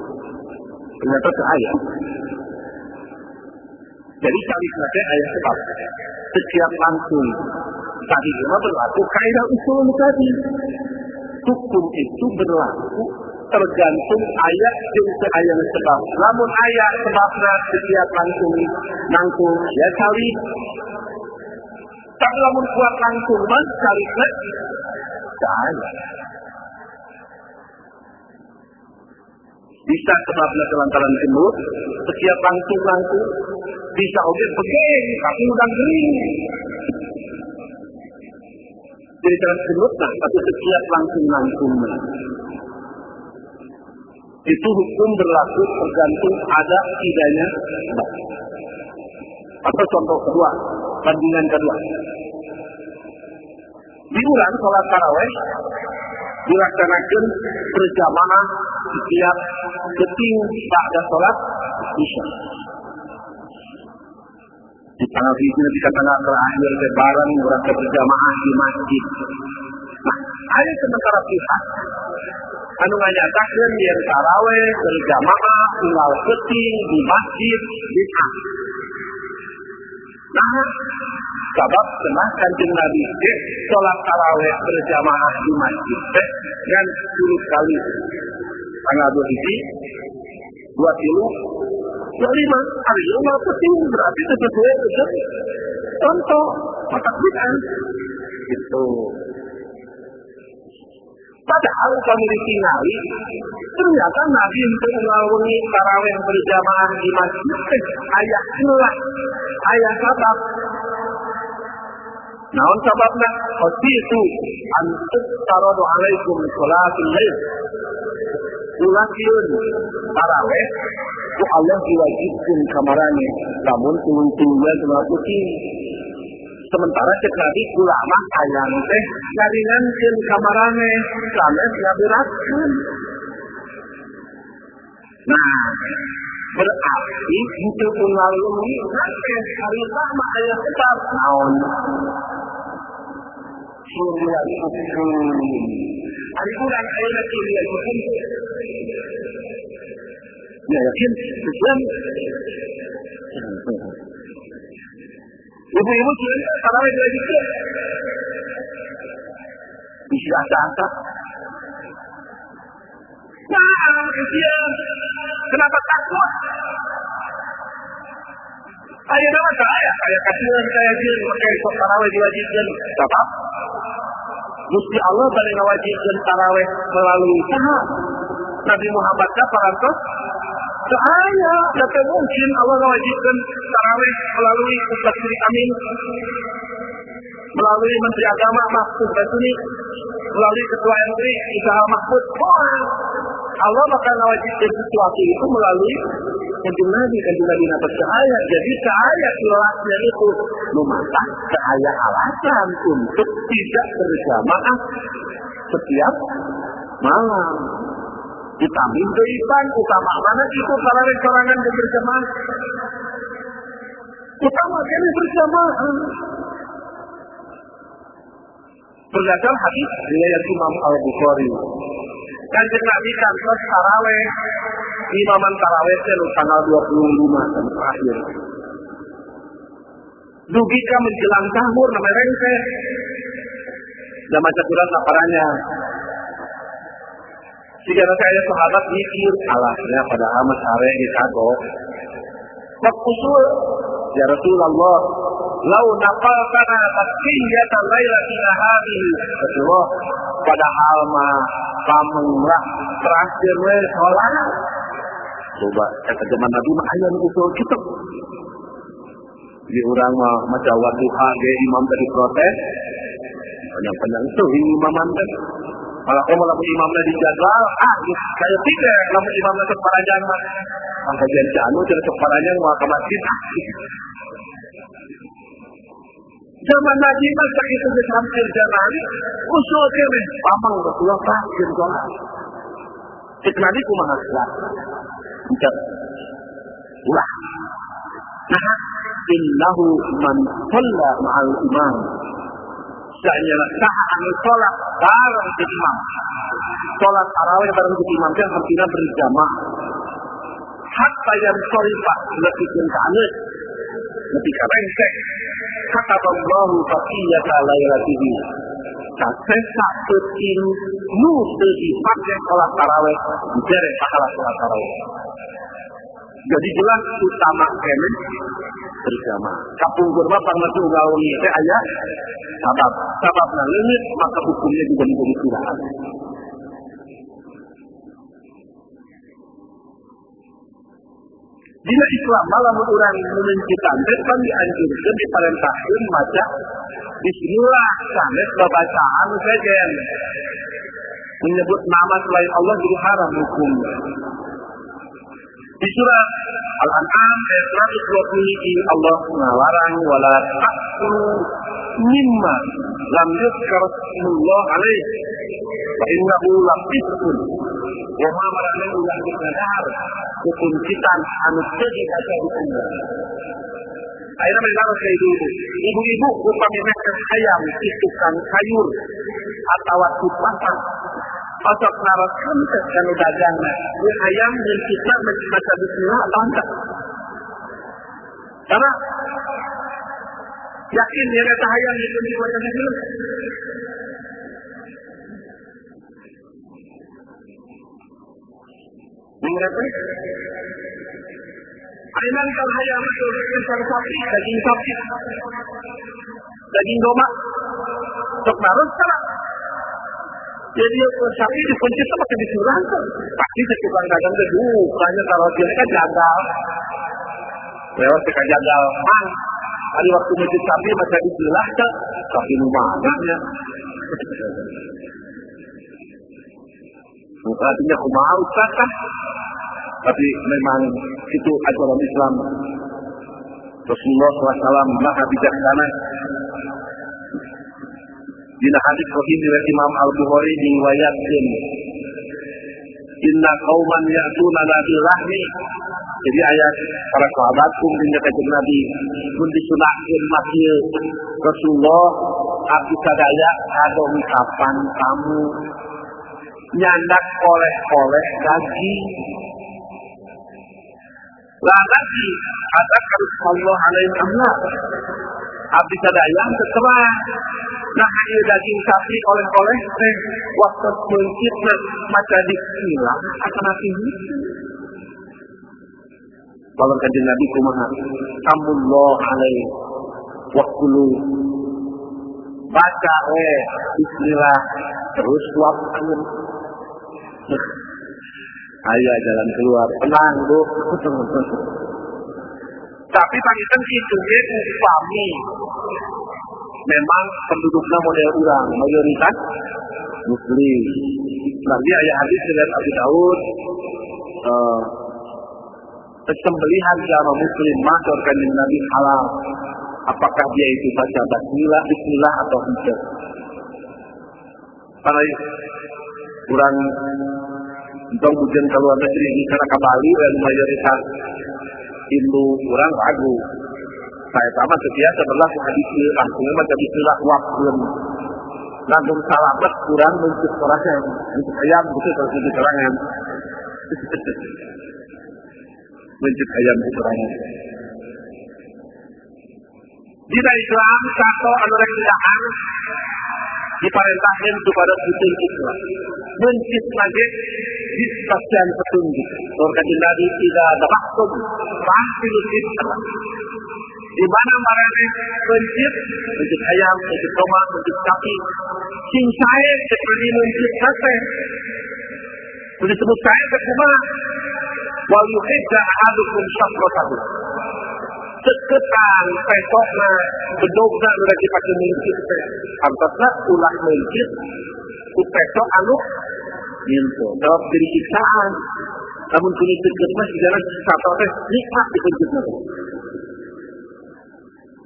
Ternyata itu ayat. Jadi kali saja ayat sebab setiap langsung tadi itu berlaku kaidah usul tadi. Hukum itu berlaku tergantung ayat yang ayat sebab. Namun ayat sebabnya setiap langsung nangkung ya kali tapi lamun kuat langsung sekali jangan. Bisa sebabnya kelantaran jemur, setiap langsung langsung bisa oke begeng, tapi udang kering. Jadi jangan jemur nah, tapi setiap langsung langsung itu hukum berlaku tergantung ada tidaknya atau contoh kedua bandingan kedua. Di bulan sholat taraweh dilaksanakan berjamaah setiap keting pada sholat isya. Di tanggal itu di tanggal terakhir lebaran mereka berjamaah di masjid. Nah, ada sementara pihak anu nganyatakeun yang taraweh berjamaah tinggal keting di masjid di Nah, sebab pernah kanjeng Nabi sholat taraweh berjamaah di masjid dan sepuluh kali tanggal dua hiji dua tilu dua lima. Hari ini mau penting berarti sesuai dengan contoh mata Quran itu Padahal kami ditinggali, ternyata Nabi melalui tarawih berjamaah di masjid, ayah inilah, ayah sabab. Naon sababna? Khasitu an taradu alaikum sholatul lail. Ulang yun, tarawih, itu Allah diwajibkan kamarane, namun turun-turunnya cuma putih. Sementara cek nabi ulama ayam teh ngaringankeun kamarane sanes ngaberatkeun. Nah, berarti itu mengalami nanti hari sama ayah tetap naon. Surya hukum. Hari bulan ayah surya hukum. Ya yakin Islam Ibu-ibu cerita tarawih dua jam. Isi asa-asa. Nah, dia kenapa takut? Ayo nama saya, saya kasih saya dia pakai sok tarawih diwajibkan. Sebab Gusti Allah balik ngawajibkan tarawih melalui sahab. Nabi Muhammad parantos Cahaya, tidak mungkin Allah mewajibkan tarawih melalui Ustaz Sri Amin, melalui Menteri Agama Mahfud Basuni, melalui Ketua MPRI Isahal Mahfud. Oh, Allah bakal mewajibkan sesuatu itu melalui kanjeng Nabi, kanjeng Nabi dapat cahaya. Jadi cahaya kelasnya itu mematah cahaya alasan untuk tidak berjamaah setiap malam. Ditambah keipan utama mana itu dan berjamaah. Utama kali berjamaah. Berdasar hadis riwayat Imam Al Bukhari. Kanjeng Nabi kantor taraweh, imaman taraweh itu tanggal 25 dan terakhir. Dugika menjelang sahur namanya rengse. Dan macam kurang. Jika saya sahabat mikir, alahnya pada amat sare di kago. Makusul, ya Rasulullah, lau nakal kana tasqiyatan lailatina hadhihi. Rasulullah, padahal mah pamenglah terakhir sholat. Coba kata zaman Nabi mah ayam usul kita. Di orang mah macam waktu hage imam tadi protes. Panjang-panjang itu imam mantan. Kalau kamu lalu imamnya dijaga, ah, saya tidak lalu imamnya keparajang mah. Maka jadi anu jadi keparajang mau ke masjid. Zaman Nabi masa itu disampir zaman usul kene pamang Rasulullah sholat. Cek Nabi kumaha sholat. Ucap. Ulah. Nah, innahu man shalla ma'al imam Sanya sah sholat bareng imam. Sholat tarawih bareng imam kan artinya berjamaah. Hatta yang sorifah lebih kenkanet. Lebih kerengsek. Kata Allah fakiyata lailatihi. Kasesa petin nu dipakai sholat tarawih. Jere pahala sholat tarawih. Jadi jelas utama kemen berjamaah. Kapung kurma pernah tunggal ini teh ayat sabab. Sababnya limit maka hukumnya juga menjadi tidak. Dina Islam malam orang menunjukkan kan dianjurkan diperintahkan maca Bismillah sanes bacaan saja menyebut nama selain Allah jadi haram hukumnya. Di surah Al-An'am ayat 120 Allah melarang wala taqtu mimma lam yuzkar Allah alaih fa innahu laqisun wa ma marana ulah hukum kita anu tadi kata hukumnya Akhirnya mendengar ke ibu-ibu. Ibu-ibu upami makan ayam, isukan sayur, atau tupasan, Pasok naras kantes kalau dagangnya. Ini ayam dan kita baca bismillah atau enggak? Karena yakin dia kata ayam itu dibaca bismillah. Ya? Ainan kal hayam itu besar sapi, daging sapi, daging domba, sok marut salah. Jadi sapi dikunci sama pakai disuruh Pasti sekitar kadang itu hanya kalau dia kan jagal. Lewat ke jagal, mang. Ada waktu masjid sapi dibelah kan, sapi mana ya. Artinya kumau kata, tapi memang itu ajaran Islam. Rasulullah SAW maha bijaksana. Dina hadis sahih dari Imam Al Bukhari diriwayatkan Inna kauman ya'tuna nabi rahmi jadi ayat para sahabat pun dinda kajian Nabi pun disunahkan masih Rasulullah Abu sadaya ada ucapan kamu nyandak oleh-oleh daging. Lah lagi katakan Allah alaihi Abdi sadayang terserah nah ini daging sapi oleh-oleh teh waktu mungkin maka disilang akan hati kalau kajian Nabi kumaha? Samullah alaih wakulu baca eh Bismillah terus suap angin. Ayo jalan keluar, tenang bu. Tapi pangitan itu upami. Memang penduduknya model orang, mayoritas muslim. Nanti ayat hadis dengan Abu Daud, uh, sembelihan jamaah muslim masuk ke Nabi halal. Apakah dia itu baca bismillah, bismillah atau tidak? Karena kurang untuk hujan ke luar negeri ini karena ke Bali dan mayoritas Hindu kurang ragu. Saya sama setia sebelah hadis langsung baca bismillah wakil. Langsung salamat kurang mencit orangnya. Mencit ayam itu kalau orangnya. [laughs] mencit ayam itu orangnya. Dina Islam satu anu rek diperintahkan kepada putih Islam. Mencit lagi disebabkan petunjuk. Surga Nabi tidak dapatum pasti Islam. Di mana mereka mencit, mencit ayam, mencit tomat, mencit sapi. Saya seperti mencit sate. Disebut saya ke rumah. Wal yuhidda ahadukum syafratahu ceketan petokna bedogna udah dipakai mincit teh pantasna ulah mincit ku anu minto jawab diri siksaan namun kini mah segala satu teh nikmat dipencit nanti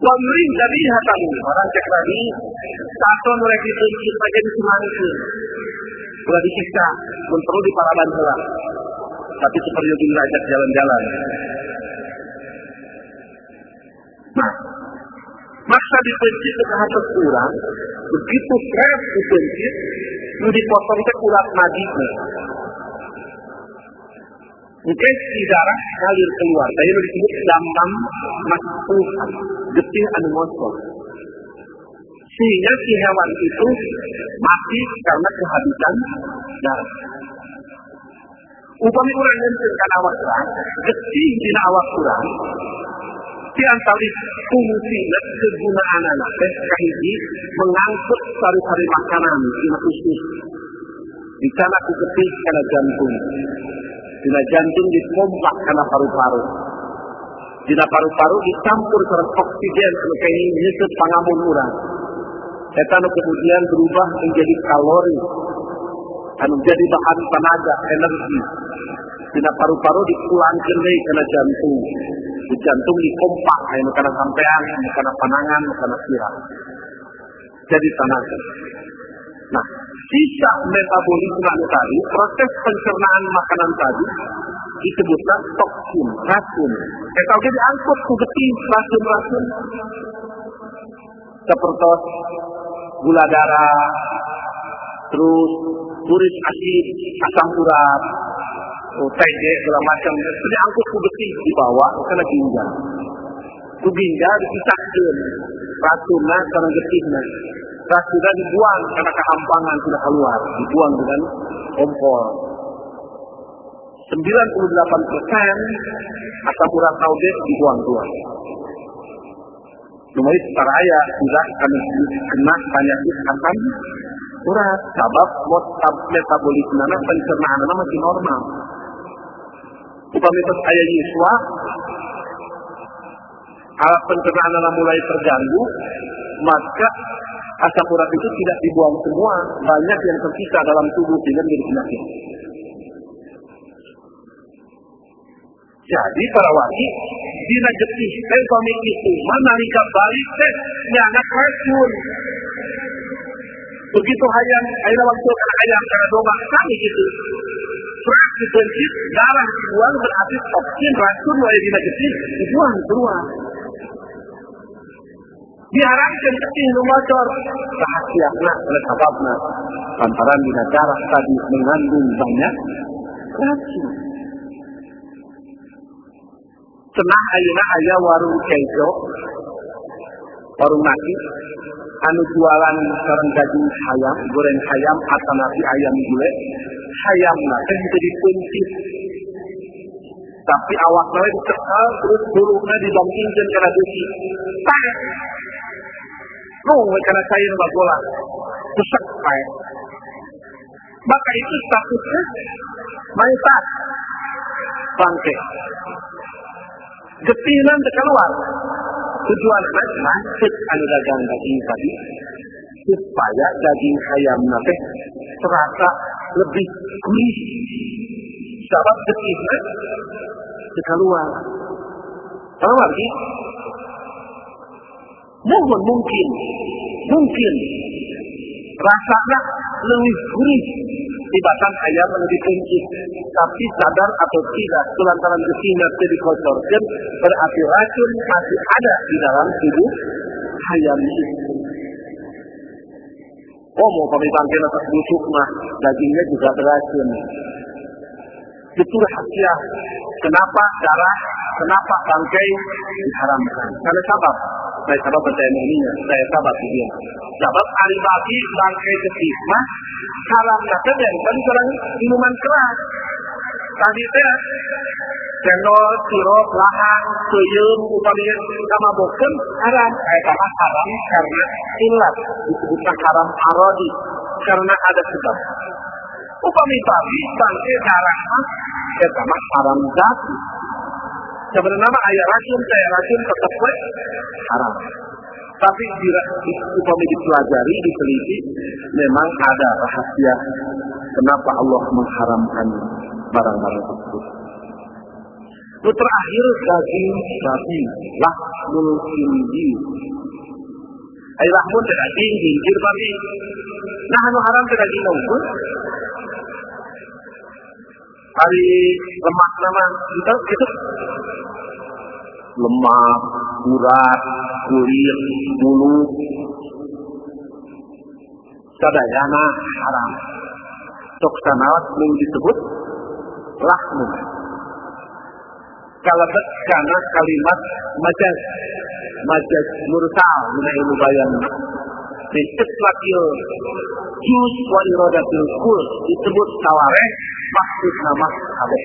Wa yurin dari hatamu. Orang cek tadi satu mereka dipencit aja disemangkin udah disiksa pun perlu diparaban heula tapi seperti itu ajak jalan-jalan. Nah, masa dipencit ke atas kurang, begitu keras dipencit, nu dipotong ke ulat nadinya. Mungkin si darah ngalir keluar. Tadi itu disebut damam masfuhan, getih anu mosok. Sehingga si hewan itu mati karena kehabisan darah. Upami orang yang karena awak kurang, getih di awak kurang, di antara fungsinya kegunaan anak teh kahiji mengangkut sari-sari makanan dina khusus. Di sana aku ketik karena jantung. Dina jantung dipompak karena paru-paru. Dina paru-paru dicampur dengan oksigen ini nyesut pangamun orang Eta kemudian berubah menjadi kalori dan menjadi bahan tenaga energi. Dina paru-paru dipulangkan deh karena jantung di jantung dikompak ayo karena sampean karena panangan karena sirah jadi tenaga nah sisa metabolisme tadi proses pencernaan makanan tadi disebutkan toksin racun. Eh kalau diangkut ke racun-racun seperti gula darah terus turis asid asam urat TG segala macam itu diangkut ke besi di bawah karena ginjal ku ginjal dipisahkan racunnya karena getihnya racunnya dibuang karena kehampangan sudah keluar dibuang dengan kompor 98 persen asam urat tauge dibuang keluar. Numai saraya tidak akan kena penyakit asam urat. Sebab metabolisme pencernaan masih normal. Upami ayah Yuswa, alat pencernaan mulai terganggu, maka asam urat itu tidak dibuang semua, banyak yang tersisa dalam tubuh sehingga menjadi penyakit. Jadi para wali getih teh suami itu manalika balik teh nyanak racun. Begitu hayang ayeuna waktu kana hayang kana domba kami gitu. Serat dipencit, darah dibuang berarti toksin racun wae dina getih dibuang keluar. Diharapkan getih nu bocor rahasiana oleh sababna lantaran dina darah tadi mengandung banyak racun cenah ayeuna aya warung kejo warung nasi anu jualan sareng daging ayam goreng ayam atau nasi ayam gule ayam teh bisa dipencit tapi awak nawe dicekal terus burungnya dibangkingkan karena besi tak nung karena saya nggak bola. Sesek maka itu statusnya mayat bangke. Getinan keluar. Tujuan masuk anu dagang daging tadi. Supaya daging ayam nate terasa lebih gurih. Sebab getihnya keluar. Tahu lagi? Mungkin mungkin mungkin rasanya lebih gurih tibatan ayam lebih tinggi. Tapi sadar atau tidak, kelantaran kesina dikotorkan, berarti racun masih ada di dalam tubuh ayam itu. Oh mau kami bangkit atas busuk mah, dagingnya juga beracun. Itu rahasia. Kenapa darah, kenapa bangkai diharamkan? Karena sabab. Saya sabab percaya ininya, saya sabab dia. Sabab alibati bangkai ketismah haram kata dan kan serang minuman keras. Tadi teh cendol, sirup, lahang, tuyum, upami sama boken haram. Kayak sama haram karena ilat disebutkan haram arodi karena ada sebab. Upami babi bangke haram kayak sama haram jati. Sebenarnya ayah racun, saya racun tetap haram. Tapi upami dipelajari, diteliti, memang ada rahasia kenapa Allah mengharamkan barang-barang tersebut. Itu terakhir daging babi, lahmul khinzir. Ay lahmun tidak tinggi, khinzir babi. Nah, anu haram tidak unggul. Hari lemak nama kita gitu lemak, urat, kulit, bulu, sadayana haram. Sok sanawat yang disebut lahmu. Kalabat karena kalimat majaz, majaz mursal mina ilmu bayan. Dicet lakil jus wa irodatil kul disebut sawareh maksud nama kabeh.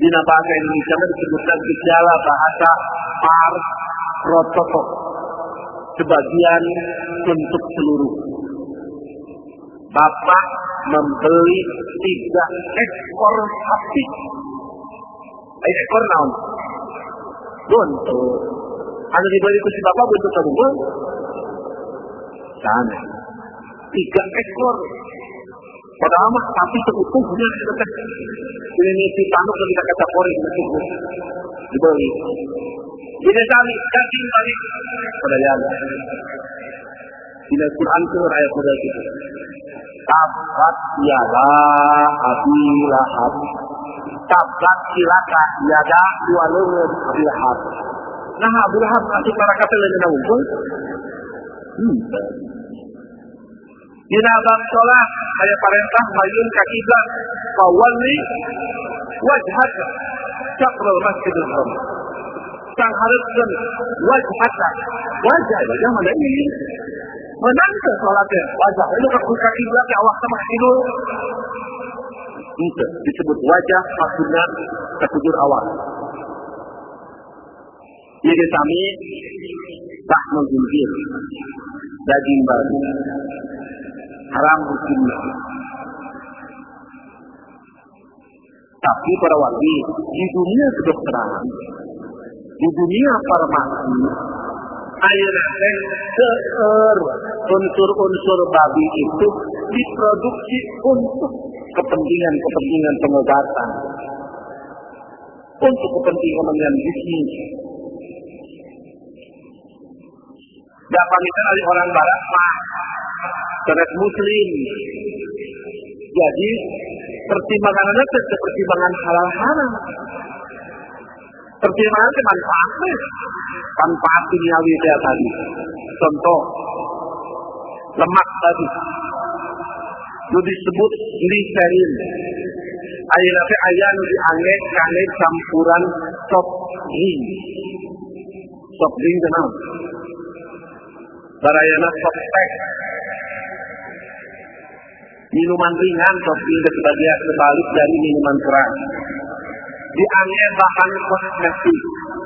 di bahasa Indonesia disebutkan gejala bahasa par protokol sebagian untuk seluruh. Bapak membeli tiga ekor sapi. Ekor naon? Untuk. Anu dibeli ku si bapak untuk kamu Sana. Tiga ekor Padahal mah sapi seutuhnya ini si tanuk yang kita kata itu dibeli. Ini tali daging tadi pada yang Bila Quran itu ayat sudah itu. Tabat yada abi lahab. Tabat silaka yada dua abi lahab. Nah abi lahab nanti para kata lain yang Hmm. Dina bab sholat aya perintah mayun ka kiblat fawalli wajhaka syatrul masjidil haram. Sang haruskan wajhaka wajah wajah mana ini Menang ke sholatnya wajah. Itu kaki kaki belakang awak sama tidur. Itu disebut wajah maksudnya ketujur awal. Jadi kami tak menggigil daging babi haram hukumnya. Tapi para wali di dunia kedokteran, di dunia farmasi, akhirnya seer unsur-unsur babi itu diproduksi untuk kepentingan-kepentingan pengobatan, untuk kepentingan bisnis. Dapat oleh orang barat mah muslim. Jadi pertimbangan itu pertimbangan halal haram. Pertimbangan itu manfaat duniawi dia tadi. Contoh lemak tadi. Itu disebut gliserin. Ayat nanti ayat nu dianggap kane campuran soft drink. Soft drink kenal. Barayana soft pack minuman ringan tapi sebagai sebalik dari minuman keras. Dianggap bahan kosmetik,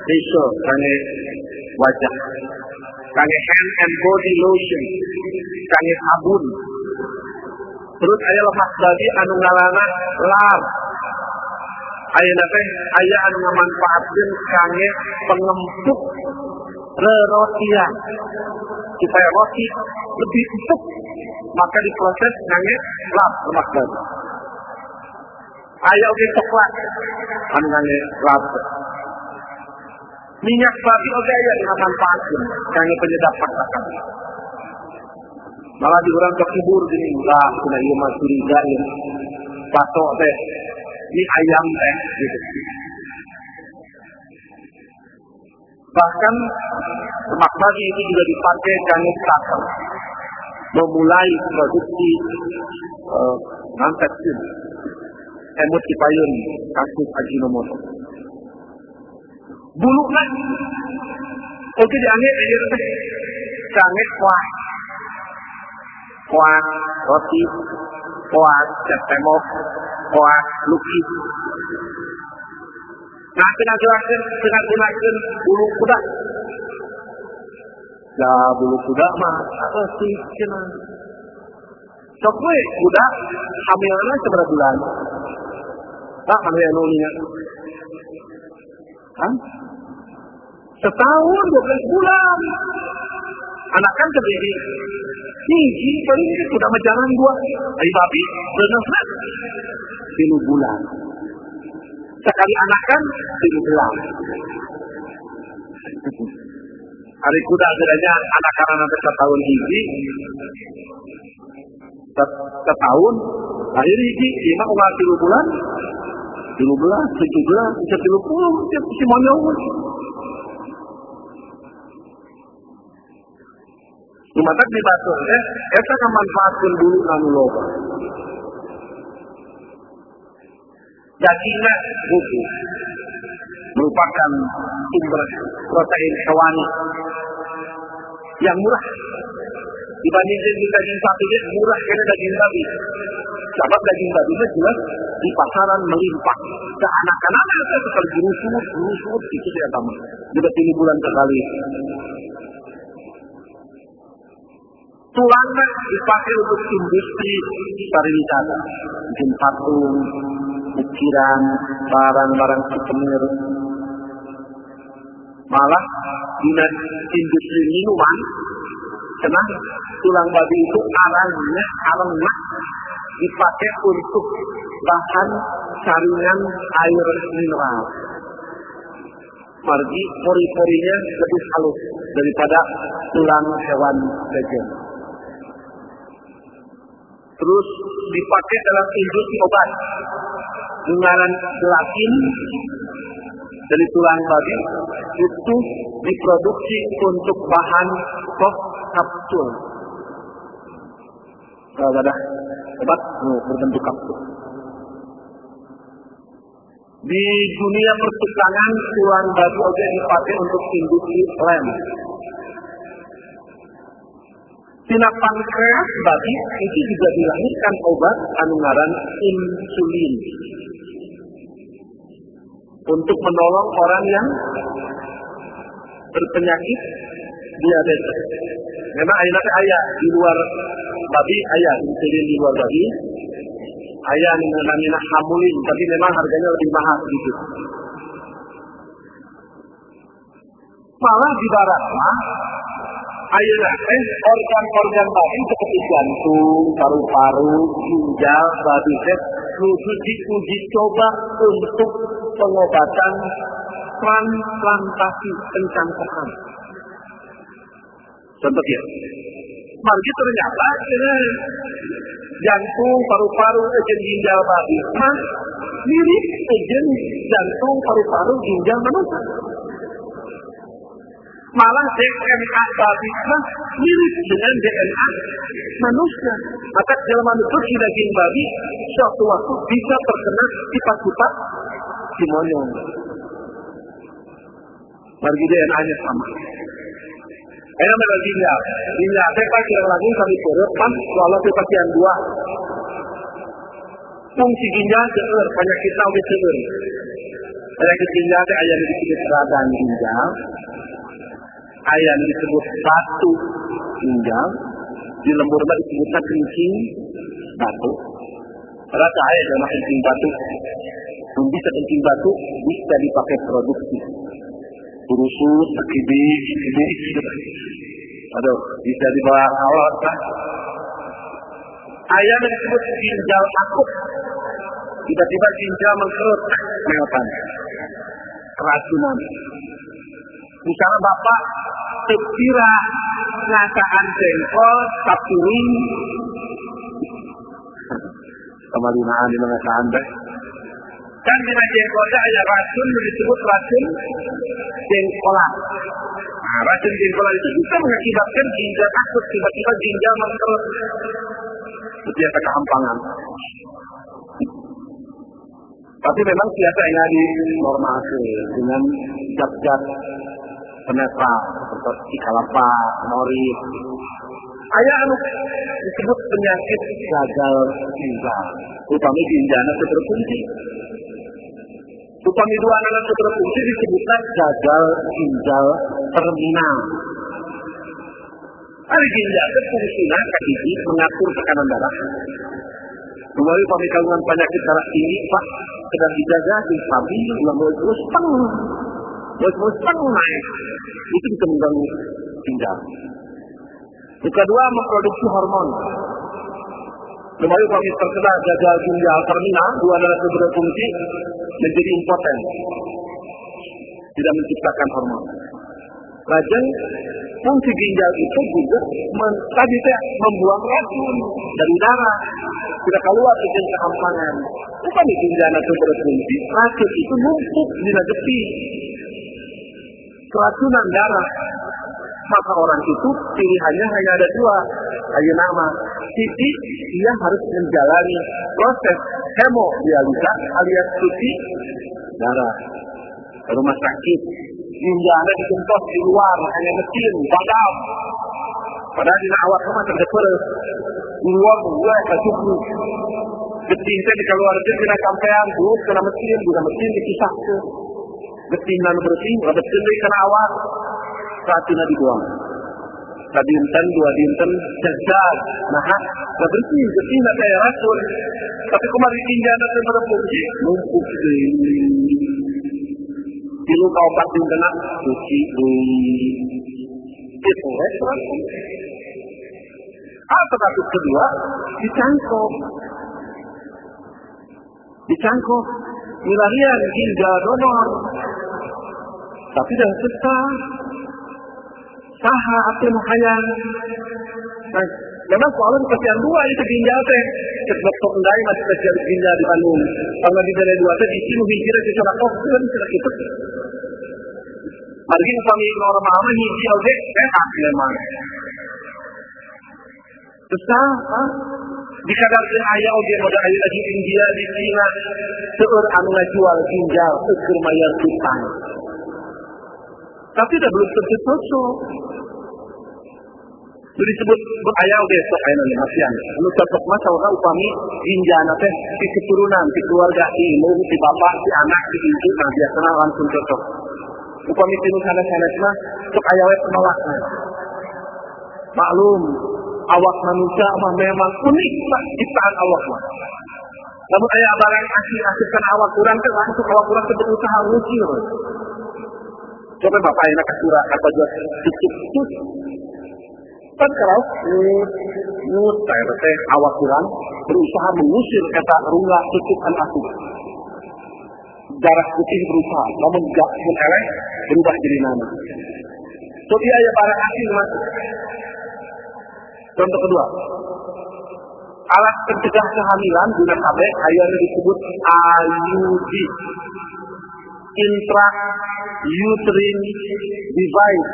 facial, kange wajah, kange hand and body lotion, kange sabun. Terus ayah lemak babi anu ngalana lar. Ayah nate ayah anu ngamanfaatkeun kange pengempuk rerotian supaya roti lebih empuk maka diproses dengan lap lemak babi. Ayah oke coklat, kan nangge lap. Minyak babi oke ayah dimanfaatkan, nangge penyedap masakan. Malah di orang ke kubur gini, enggak, sudah iya mah curiga ya. Patok teh, ini ayam teh, gitu. Bahkan lemak babi itu juga dipakai kangit sakal memulai produksi uh, non-vaksin payun kasus Ajinomoto. Bulu kan, oke dianggap air teh, sangat kuat, kuat roti, kuat cetemok, kuat lukis. Nah, tengah jelaskan, tengah jelaskan bulu kuda, Lah bulu kuda mah sih cina? Sok kuda hamilnya seberapa bulan? Tak yang nulinya? Kan? Setahun dua belas bulan. Anak kan sendiri. Tinggi, paling ini sudah menjalan dua. Ayo babi, benar Tiga bulan. Sekali anak kan, tiga bulan. Hari kuda akhirnya anak nanti setahun hiji, setahun, akhir hiji, lima umat tiga bulan, tiga bulan, tujuh bulan, bisa tiga puluh, si monyong. Lumatak di batu, eh, kita akan manfaatkan dulu nanu loba. Dagingnya buku merupakan sumber protein hewani yang murah dibandingkan daging sapi murah karena daging babi. Sebab daging babi itu jelas di pasaran melimpah. Ke anak-anak itu sekali dirusut, dirusut itu dia tamat. Juga ini bulan sekali. Tulangnya dipakai untuk industri pariwisata, bikin patung, ukiran, barang-barang souvenir, malah di industri minuman karena tulang babi itu arangnya arangnya dipakai untuk bahan saringan air mineral Margi pori-porinya lebih halus daripada tulang hewan legend. Terus dipakai dalam industri obat. Dengan Latin dari tulang babi itu diproduksi untuk bahan kok kapsul. Ada obat berbentuk kapsul. Di dunia pertukangan tulang babi juga dipakai untuk industri lem. Tina pankreas babi itu juga dilahirkan obat anu insulin untuk menolong orang yang berpenyakit diabetes. Memang ayat ayat di luar babi ayat insulin di luar babi ayat namanya hamulin tapi memang harganya lebih mahal gitu. Malah di barat mah teh organ-organ babi seperti jantung, paru-paru, ginjal, babi teh kudu diuji coba untuk pengobatan transplantasi pencangkapan. Contoh ya. Margi ternyata eh, jantung, paru-paru, ejen ginjal babi mah mirip ejen jantung, paru-paru, ginjal manusia malah DNA babi mah mirip dengan DNA manusia. Maka dalam menutupi daging babi, suatu waktu bisa terkena sifat-sifat simonyong. Margi DNA-nya sama. Enak memang ginjal. Ginjal, pas kira lagi kami turut, kan walau pasien dua. Fungsi ginjal seueur, penyakit tahu seueur. Penyakit ginjal itu ayam disebut radang ginjal, ayam disebut batu ginjal, di lembur disebutnya kencing batu. Rata ayam adalah kencing batu. Yang bisa kencing batu bisa dipakai produksi. Urusus, akibik, akibik. Aduh, bisa dibawa alat kan? Ayam disebut ginjal akut. Tiba-tiba ginjal mengkerut, mengotan. Keracunan. Misalnya Bapak sekira ngasaan jengkol kapiring kemalinaan di ngasaan teh kan di jengkol ada racun disebut racun jengkolan nah racun jengkolan itu bisa mengakibatkan ginjal takut tiba-tiba ginjal mengkerut biasa kehampangan tapi memang biasanya di normal dengan zat-zat penetra seperti kalapa, nori. Ayah anu disebut penyakit gagal ginjal. Utami ginjalnya terkunci. Dua anak terkunci disebutkan gagal ginjal terminal. Hari ginjal itu fungsinya kaki mengatur tekanan darah. Kembali kandungan penyakit darah tinggi, Pak, sedang dijaga di stabil, lalu terus penuh. Terus terus naik itu bisa mengganggu ginjal. Yang kedua, memproduksi hormon. Kembali kami terkena gagal ginjal terminal, dua sebuah fungsi menjadi impoten. Tidak menciptakan hormon. Lajeng, fungsi ginjal itu juga men, tadi saya membuang racun dari darah. Tidak keluar ke kehampangan. Bukan di ginjal itu berfungsi, racun itu numpuk di nagepi keracunan darah. Maka orang itu pilihannya hanya ada dua. Ayo nama. Siti dia harus menjalani proses hemodialisa alias cuci darah. Rumah sakit. Ginjalnya disemprot di luar, hanya mesin, padam. Padahal di awak rumah terdekat. Di luar gue kasih Geting saya di keluar itu kena sampean, bu, kena mesin, bukan mesin dikisah ke getinan bersih, rabat kendai kena awak, saatnya dibuang. Sadinten, dua dinten, jajar, nah, nah bersih, getina kayak rasul. Tapi kemarin tinjau nanti berfungsi, numpuk Tilu kau pating kena, suci Itu restoran. Apa kasus kedua? Dicangkok. Dicangkok. Milarian ginjal donor tapi dah susah. Saha apa muhayang. Nah, memang soalnya kesian dua itu ginjal teh. Cek dokter endai masih kesian ginjal di Bandung. Kalau di daerah dua teh di sini mikirnya secara koksen secara itu. Mari kami normal mah hiji oge sehat memang. Susah, ah. Dikadarkan ayah oge modal ayah lagi India di Cina. Seur anu ngajual ginjal, seur mayar utang. Tapi udah belum tentu cocok. Itu disebut ayah besok ayah nanti masian. Anu cocok mah saudara upami ginjana teh si keturunan, si keluarga, si ibu, si bapak, si anak, si ibu, nah biasanya langsung cocok. Upami tinu sana sana mah cok ayah we penolaknya. Maklum, awak manusia mah memang unik lah ciptaan Allah mah. Namun ayah barang asli aslikan awak kurang kan langsung awak kurang ke berusaha ngusir. Coba bapak enak surat apa juga cukup Kan kalau nut saya teh awak kurang berusaha mengusir kata rungga cukup an aku. Darah putih berusaha, namun gak elek berubah jadi nama. So dia ya barang asli masuk. Contoh kedua, alat pencegah kehamilan guna KB ayat disebut IUD intra uterine device.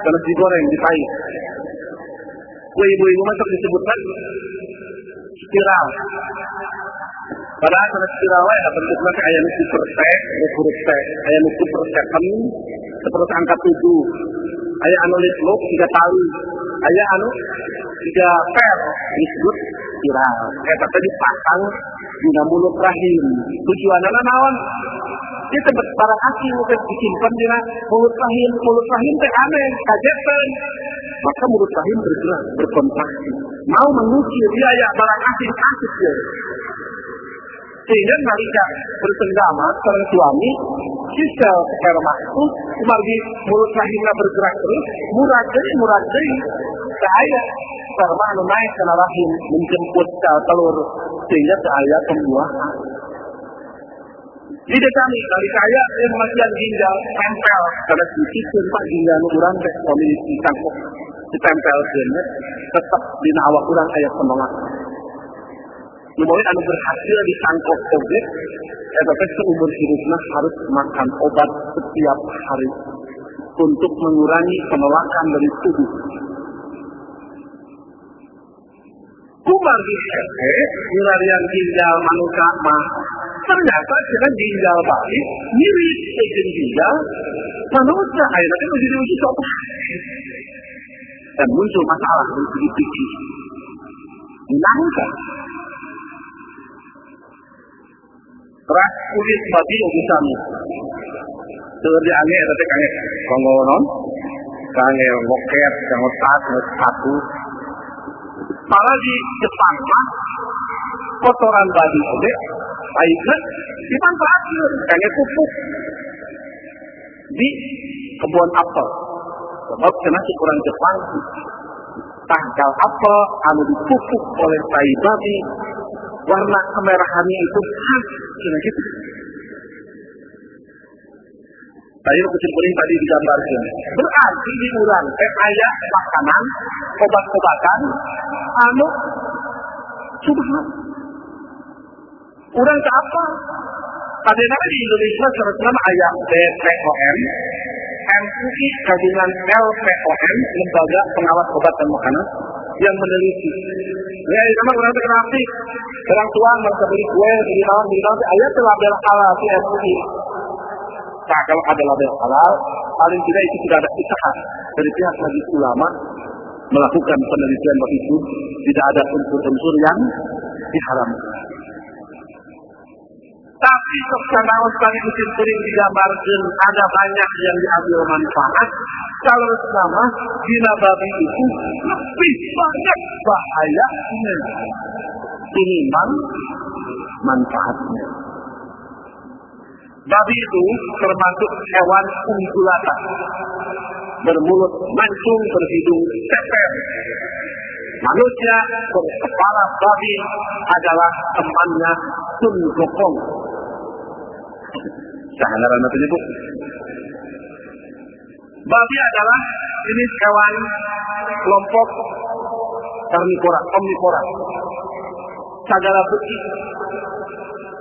Kalau digoreng pahit. Kue ibu-ibu masuk disebutkan spiral. Padahal kalau spiral ya bentuknya kayak ayam super teh huruf teh ayam super second seperti angka tujuh ayah anu litluk tiga tali. Ayah anu tiga per disebut spiral kayak tadi dipasang di mulut rahim. Tujuannya naon dia tempat barang asing mungkin disimpan di mulut rahim. Mulut rahim teh aneh kajetan maka mulut rahim bergerak berkontraksi mau mengukir dia ya barang asing asik ya sehingga ketika bersenggama seorang suami si sel sperma itu di mulut rahimnya bergerak terus murah jadi murah jadi saya sperma anu naik ke rahim menjemput telur sehingga saya pembuahan Ide kami, kali kaya yang masian ginjal tempel karena sisikeun pak ginjal nu urang teh komisi cangkok ditempelkeun tetap di awak urang aya penolak. Lumayan anu berhasil ditangkok objek, eta teh seumur hidupnya harus makan obat setiap hari untuk mengurangi penolakan dari tubuh. Kumar di nyularian ginjal manusia mah ternyata dengan ginjal bayi mirip dengan ginjal manusia akhirnya kan menjadi uji coba dan muncul masalah dari pikir menangkan ras kulit babi urusannya Seperti aneh, tapi kange kongonon, kange loket, kange tas, sepatu. Malah di Jepang mah kotoran babi oke baiknya dimanfaatkan kayak pupuk di kebun apel. Sebab kena kurang Jepang. Tanggal apel anu dipupuk oleh tai babi warna kemerahannya itu khas. Kira gitu Tadi kucing kuning tadi digambarkan. Berarti di urang teh ayah makanan, obat-obatan, anu subhan Orang ke apa? Kadang di Indonesia sebenarnya ayat BPOM, MUI gabungan LPOM, Lembaga Pengawas Obat dan Makanan, yang meneliti. Ya, sama orang kenapa Orang tua mereka beli kue, beli tahun, beli tahun, ayat itu label halal si MUI. Kalau ada label halal, paling tidak itu sudah ada usaha dari pihak majlis ulama melakukan penelitian itu tidak ada unsur-unsur yang diharamkan. Tapi secara sekali musim sering digambarkan ada banyak yang diambil manfaat. Kalau selama dina babi itu lebih banyak bahayanya tinimbang manfaatnya. Babi itu termasuk hewan ungulatan. Bermulut mancung, berhidung teper. Manusia berkepala babi adalah temannya Sun Gokong Saharan itu bu. Babi adalah jenis hewan kelompok karnivora, omnivora. Segala besi.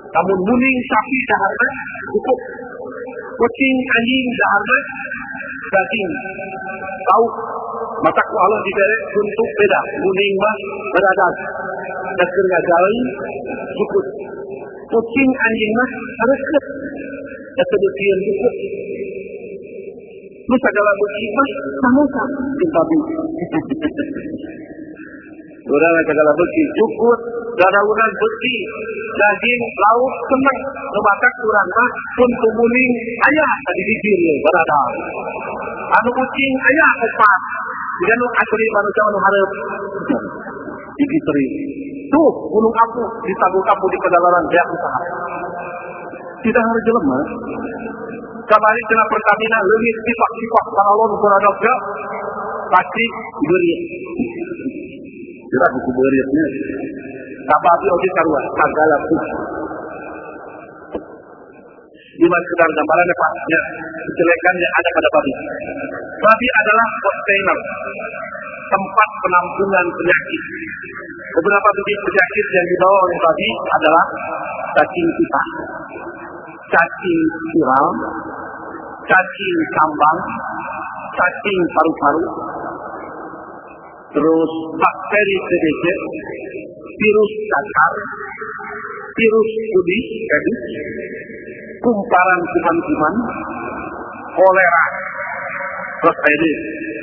Namun muning sapi daharna cukup. Kucing, anjing daharna daging. Tahu maka ku Allah diberi untuk beda. Muning mah beradat. Dasarnya jalan cukup. Kucing anjing mah harus kesebutan itu. Lu segala musibah sama-sama kita Orang segala besi cukup, [laughs] dadaunan besi, daging, lauk, senang. Lebatak kurang mah, pun kumuning, ayah tadi ya, berada. Anu kucing, ayah kupat. Jika nu asli manusia anu harap. Iki sering. Tuh, gunung apu, di sagu kapu di pedalaran, dia usaha. Tidak harus jelema. Kembali kena Pertamina, lebih sifat-sifat paralon kuradoknya, pasti beri. Kira buku beritnya. Tapi oke karua, segala pun. Di mana sekedar gambarannya Pak, ya, kejelekan yang ada pada babi. Babi adalah kontainer, tempat penampungan penyakit. Beberapa jenis penyakit yang dibawa oleh babi adalah cacing pita, cacing viral, cacing kambang, cacing paru-paru, terus bakteri TBC, virus cacar, virus kudis, kadis, kumparan kuman-kuman, kolera, terus ini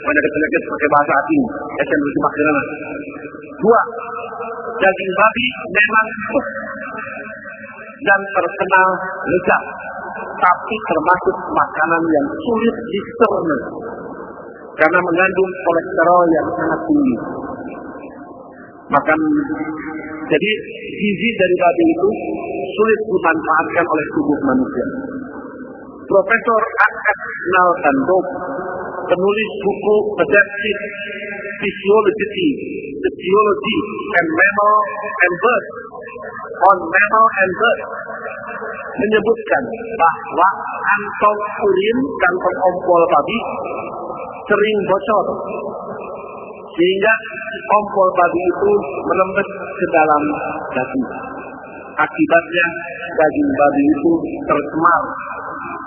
banyak penyakit pakai bahasa asing, esen lucu makanan. Dua, daging babi memang empuk dan terkenal lezat, tapi termasuk makanan yang sulit dicerna karena mengandung kolesterol yang sangat tinggi. Makan jadi gizi dari babi itu sulit dimanfaatkan oleh tubuh manusia. Profesor A.S. Naltandop, penulis buku Adaptive Physiology, Physiology and Mammal and Bird on Mammal and Bird, menyebutkan bahwa kantong urin, kantong ompol babi sering bocor sehingga ompol babi itu merembes ke dalam daging. Akibatnya daging babi itu tercemar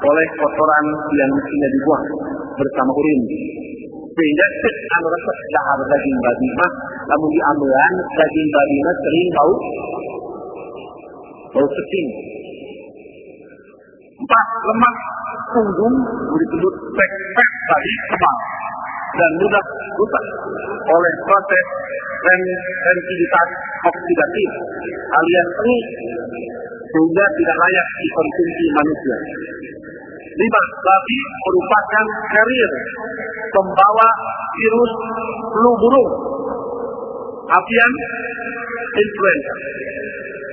oleh kotoran yang mestinya dibuang bersama urin. Sehingga anu resep dahar daging babi mah namun diambilan daging babi mah sering bau bau keting. Empat lemak punggung disebut pek-pek babi tebal dan mudah rusak oleh proses sensitivitas oksidatif alias seni sehingga tidak layak dikonsumsi manusia. Lima, babi merupakan carrier pembawa virus flu burung, avian influenza.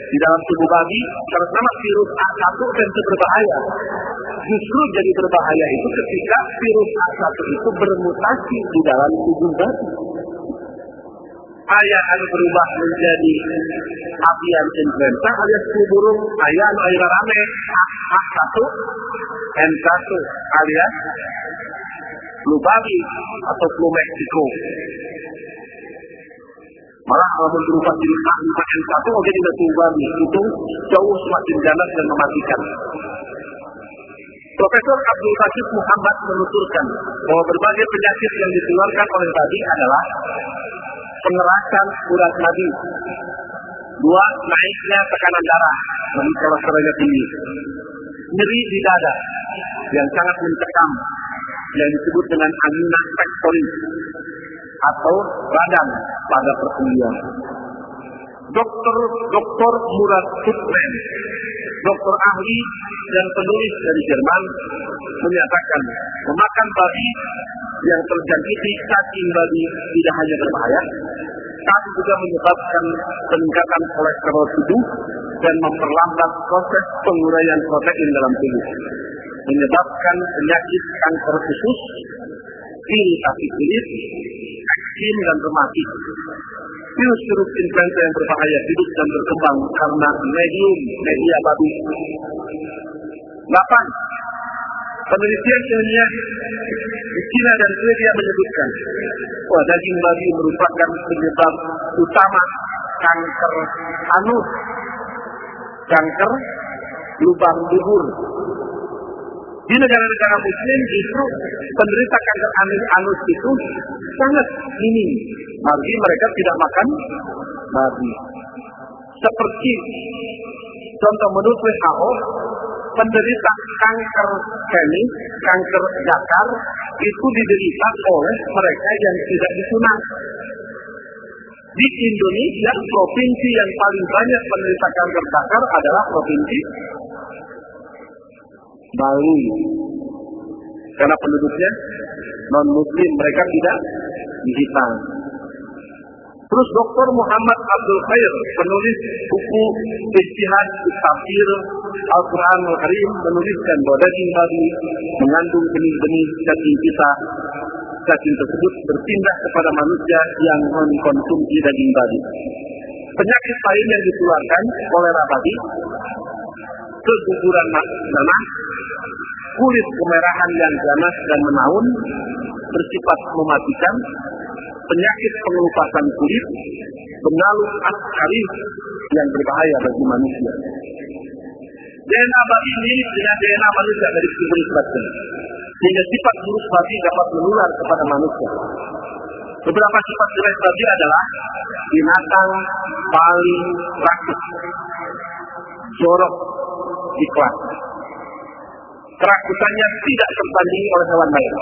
Di dalam tubuh babi terutama virus A1 tentu berbahaya. Justru jadi berbahaya itu ketika virus A1 itu bermutasi di dalam tubuh babi. Ayaan berubah menjadi avian influenza alias flu burung ayam air rame A1 N1 alias flu babi atau flu Meksiko. Malah kalau berubah jadi A5 N1 oke tidak flu babi itu jauh semakin ganas dan mematikan. Profesor Abdul Rashid Muhammad menuturkan bahwa berbagai penyakit yang ditularkan oleh babi adalah pengerasan urat nadi, dua naiknya tekanan darah, dan kolesterolnya tinggi, nyeri di dada yang sangat mencekam yang disebut dengan angina pectoris atau radang pada persendian. Dokter Dokter Murad Sukmen, dokter ahli dan penulis dari Jerman, menyatakan memakan babi yang terjangkiti cacing babi tidak hanya berbahaya, tapi juga menyebabkan peningkatan kolesterol tubuh dan memperlambat proses penguraian protein dalam tubuh, menyebabkan penyakit kanker usus, iritasi kulit, eksim dan rematik. Virus-virus influenza yang berbahaya hidup dan berkembang karena medium media babi. 8. Penelitian ilmiah di China dan Swedia menyebutkan bahwa daging babi merupakan penyebab utama kanker anus, kanker lubang dubur. Di negara-negara muslim justru penderita kanker anus, anus itu sangat minim. Bagi mereka tidak makan babi. Seperti contoh menurut WHO, penderita kanker kemis, kanker zakar itu diderita oleh mereka yang tidak disunat. Di Indonesia, provinsi yang paling banyak penderita kanker zakar adalah provinsi Bali. Karena penduduknya non-muslim, mereka tidak dihitam. Terus Dr. Muhammad Abdul Khair, penulis buku Ijtihad Tafsir Al-Quran Al-Karim, menuliskan bahwa daging babi mengandung benih-benih cacing kita. Cacing tersebut berpindah kepada manusia yang mengkonsumsi daging babi. Penyakit lain yang ditularkan kolera babi, keguguran nanah, kulit kemerahan yang ganas dan menaun, bersifat mematikan, penyakit pengelupasan kulit, benalu askari yang berbahaya bagi manusia. DNA babi ini dengan DNA manusia dari sumber batin. Sehingga sifat buruk babi dapat menular kepada manusia. Beberapa sifat jelek babi adalah binatang paling rakus, jorok, ikhlas. Kerakusannya tidak terbanding oleh hewan lain.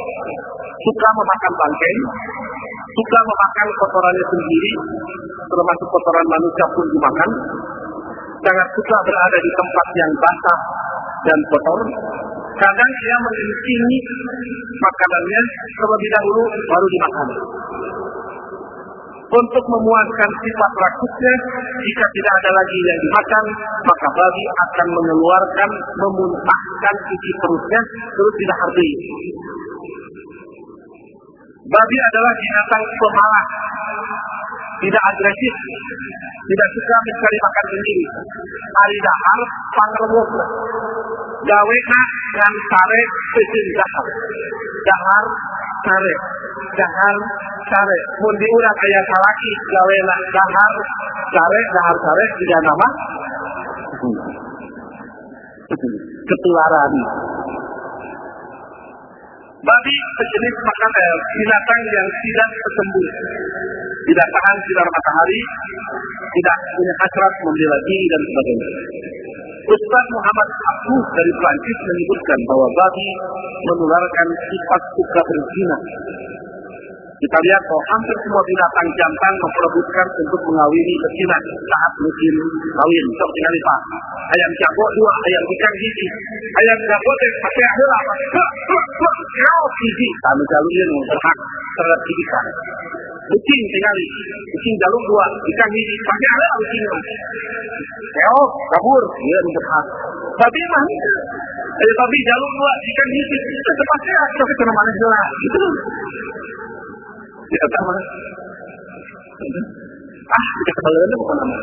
Suka memakan bangkai, suka memakan kotorannya sendiri, termasuk kotoran manusia pun dimakan, sangat suka berada di tempat yang basah dan kotor. Kadang ia mengencingi makanannya terlebih dahulu baru dimakan. Untuk memuaskan sifat rakusnya, jika tidak ada lagi yang dimakan, maka babi akan mengeluarkan, memuntahkan isi perutnya, terus tidak hardi. Babi adalah binatang pemalas, tidak agresif, tidak suka mencari makan sendiri. Ari dahar pangrewuk. Gawe ngan sare pesin dahar. Dahar sare. Dahar sare. Mun diurang aya salaki gawe dahar sare dahar sare tiga nama. Ketularan. Babi sejenis makan air, binatang yang tidak tersembur, tidak tahan sinar matahari, tidak punya hasrat membela diri dan sebagainya. Ustaz Muhammad Abu dari Prancis menyebutkan bahwa babi menularkan sifat suka berzina. Kita lihat bahwa hampir semua binatang jantan memperebutkan untuk mengawini betina saat musim kawin. Tinggal pak. Ayam jago dua, ayam ikan gigi. Ayam jago teh pakai heula. Kau gigi. Kami jalurnya berhak terhadap. Kucing tinggal kucing jalur dua, ikan gigi. Pakai heula kucing. Kau kabur, dia berhak. Tapi mah Eh, tapi jalur dua, ikan gigi. Itu sepatnya, kita kena mana jelas. Gitu. Tahu Ah, kita kebalen itu bukan nama.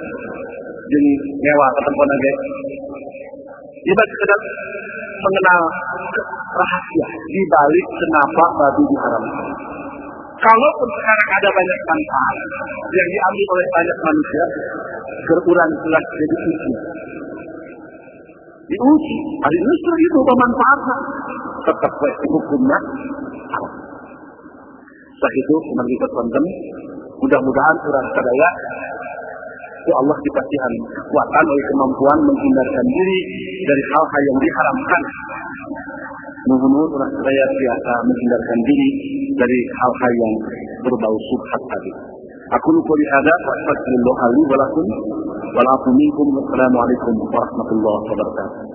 Jadi nyewa ke tempat lagi. Kita sekedar mengenal rahasia di balik kenapa babi diharamkan. Kalaupun sekarang ada banyak manfaat yang diambil oleh banyak manusia, berulang jelas jadi uji. Diuji, hari ini itu bermanfaat. Tetap hukumnya setelah itu kita tonton, mudah-mudahan kurang sadaya itu Allah dikasihan kekuatan oleh kemampuan menghindarkan diri dari hal-hal yang diharamkan. Mohon orang saya biasa menghindarkan diri dari hal-hal yang berbau subhat tadi. Aku lupa lihada wa astagfirullah li. Wassalamualaikum warahmatullahi wabarakatuh.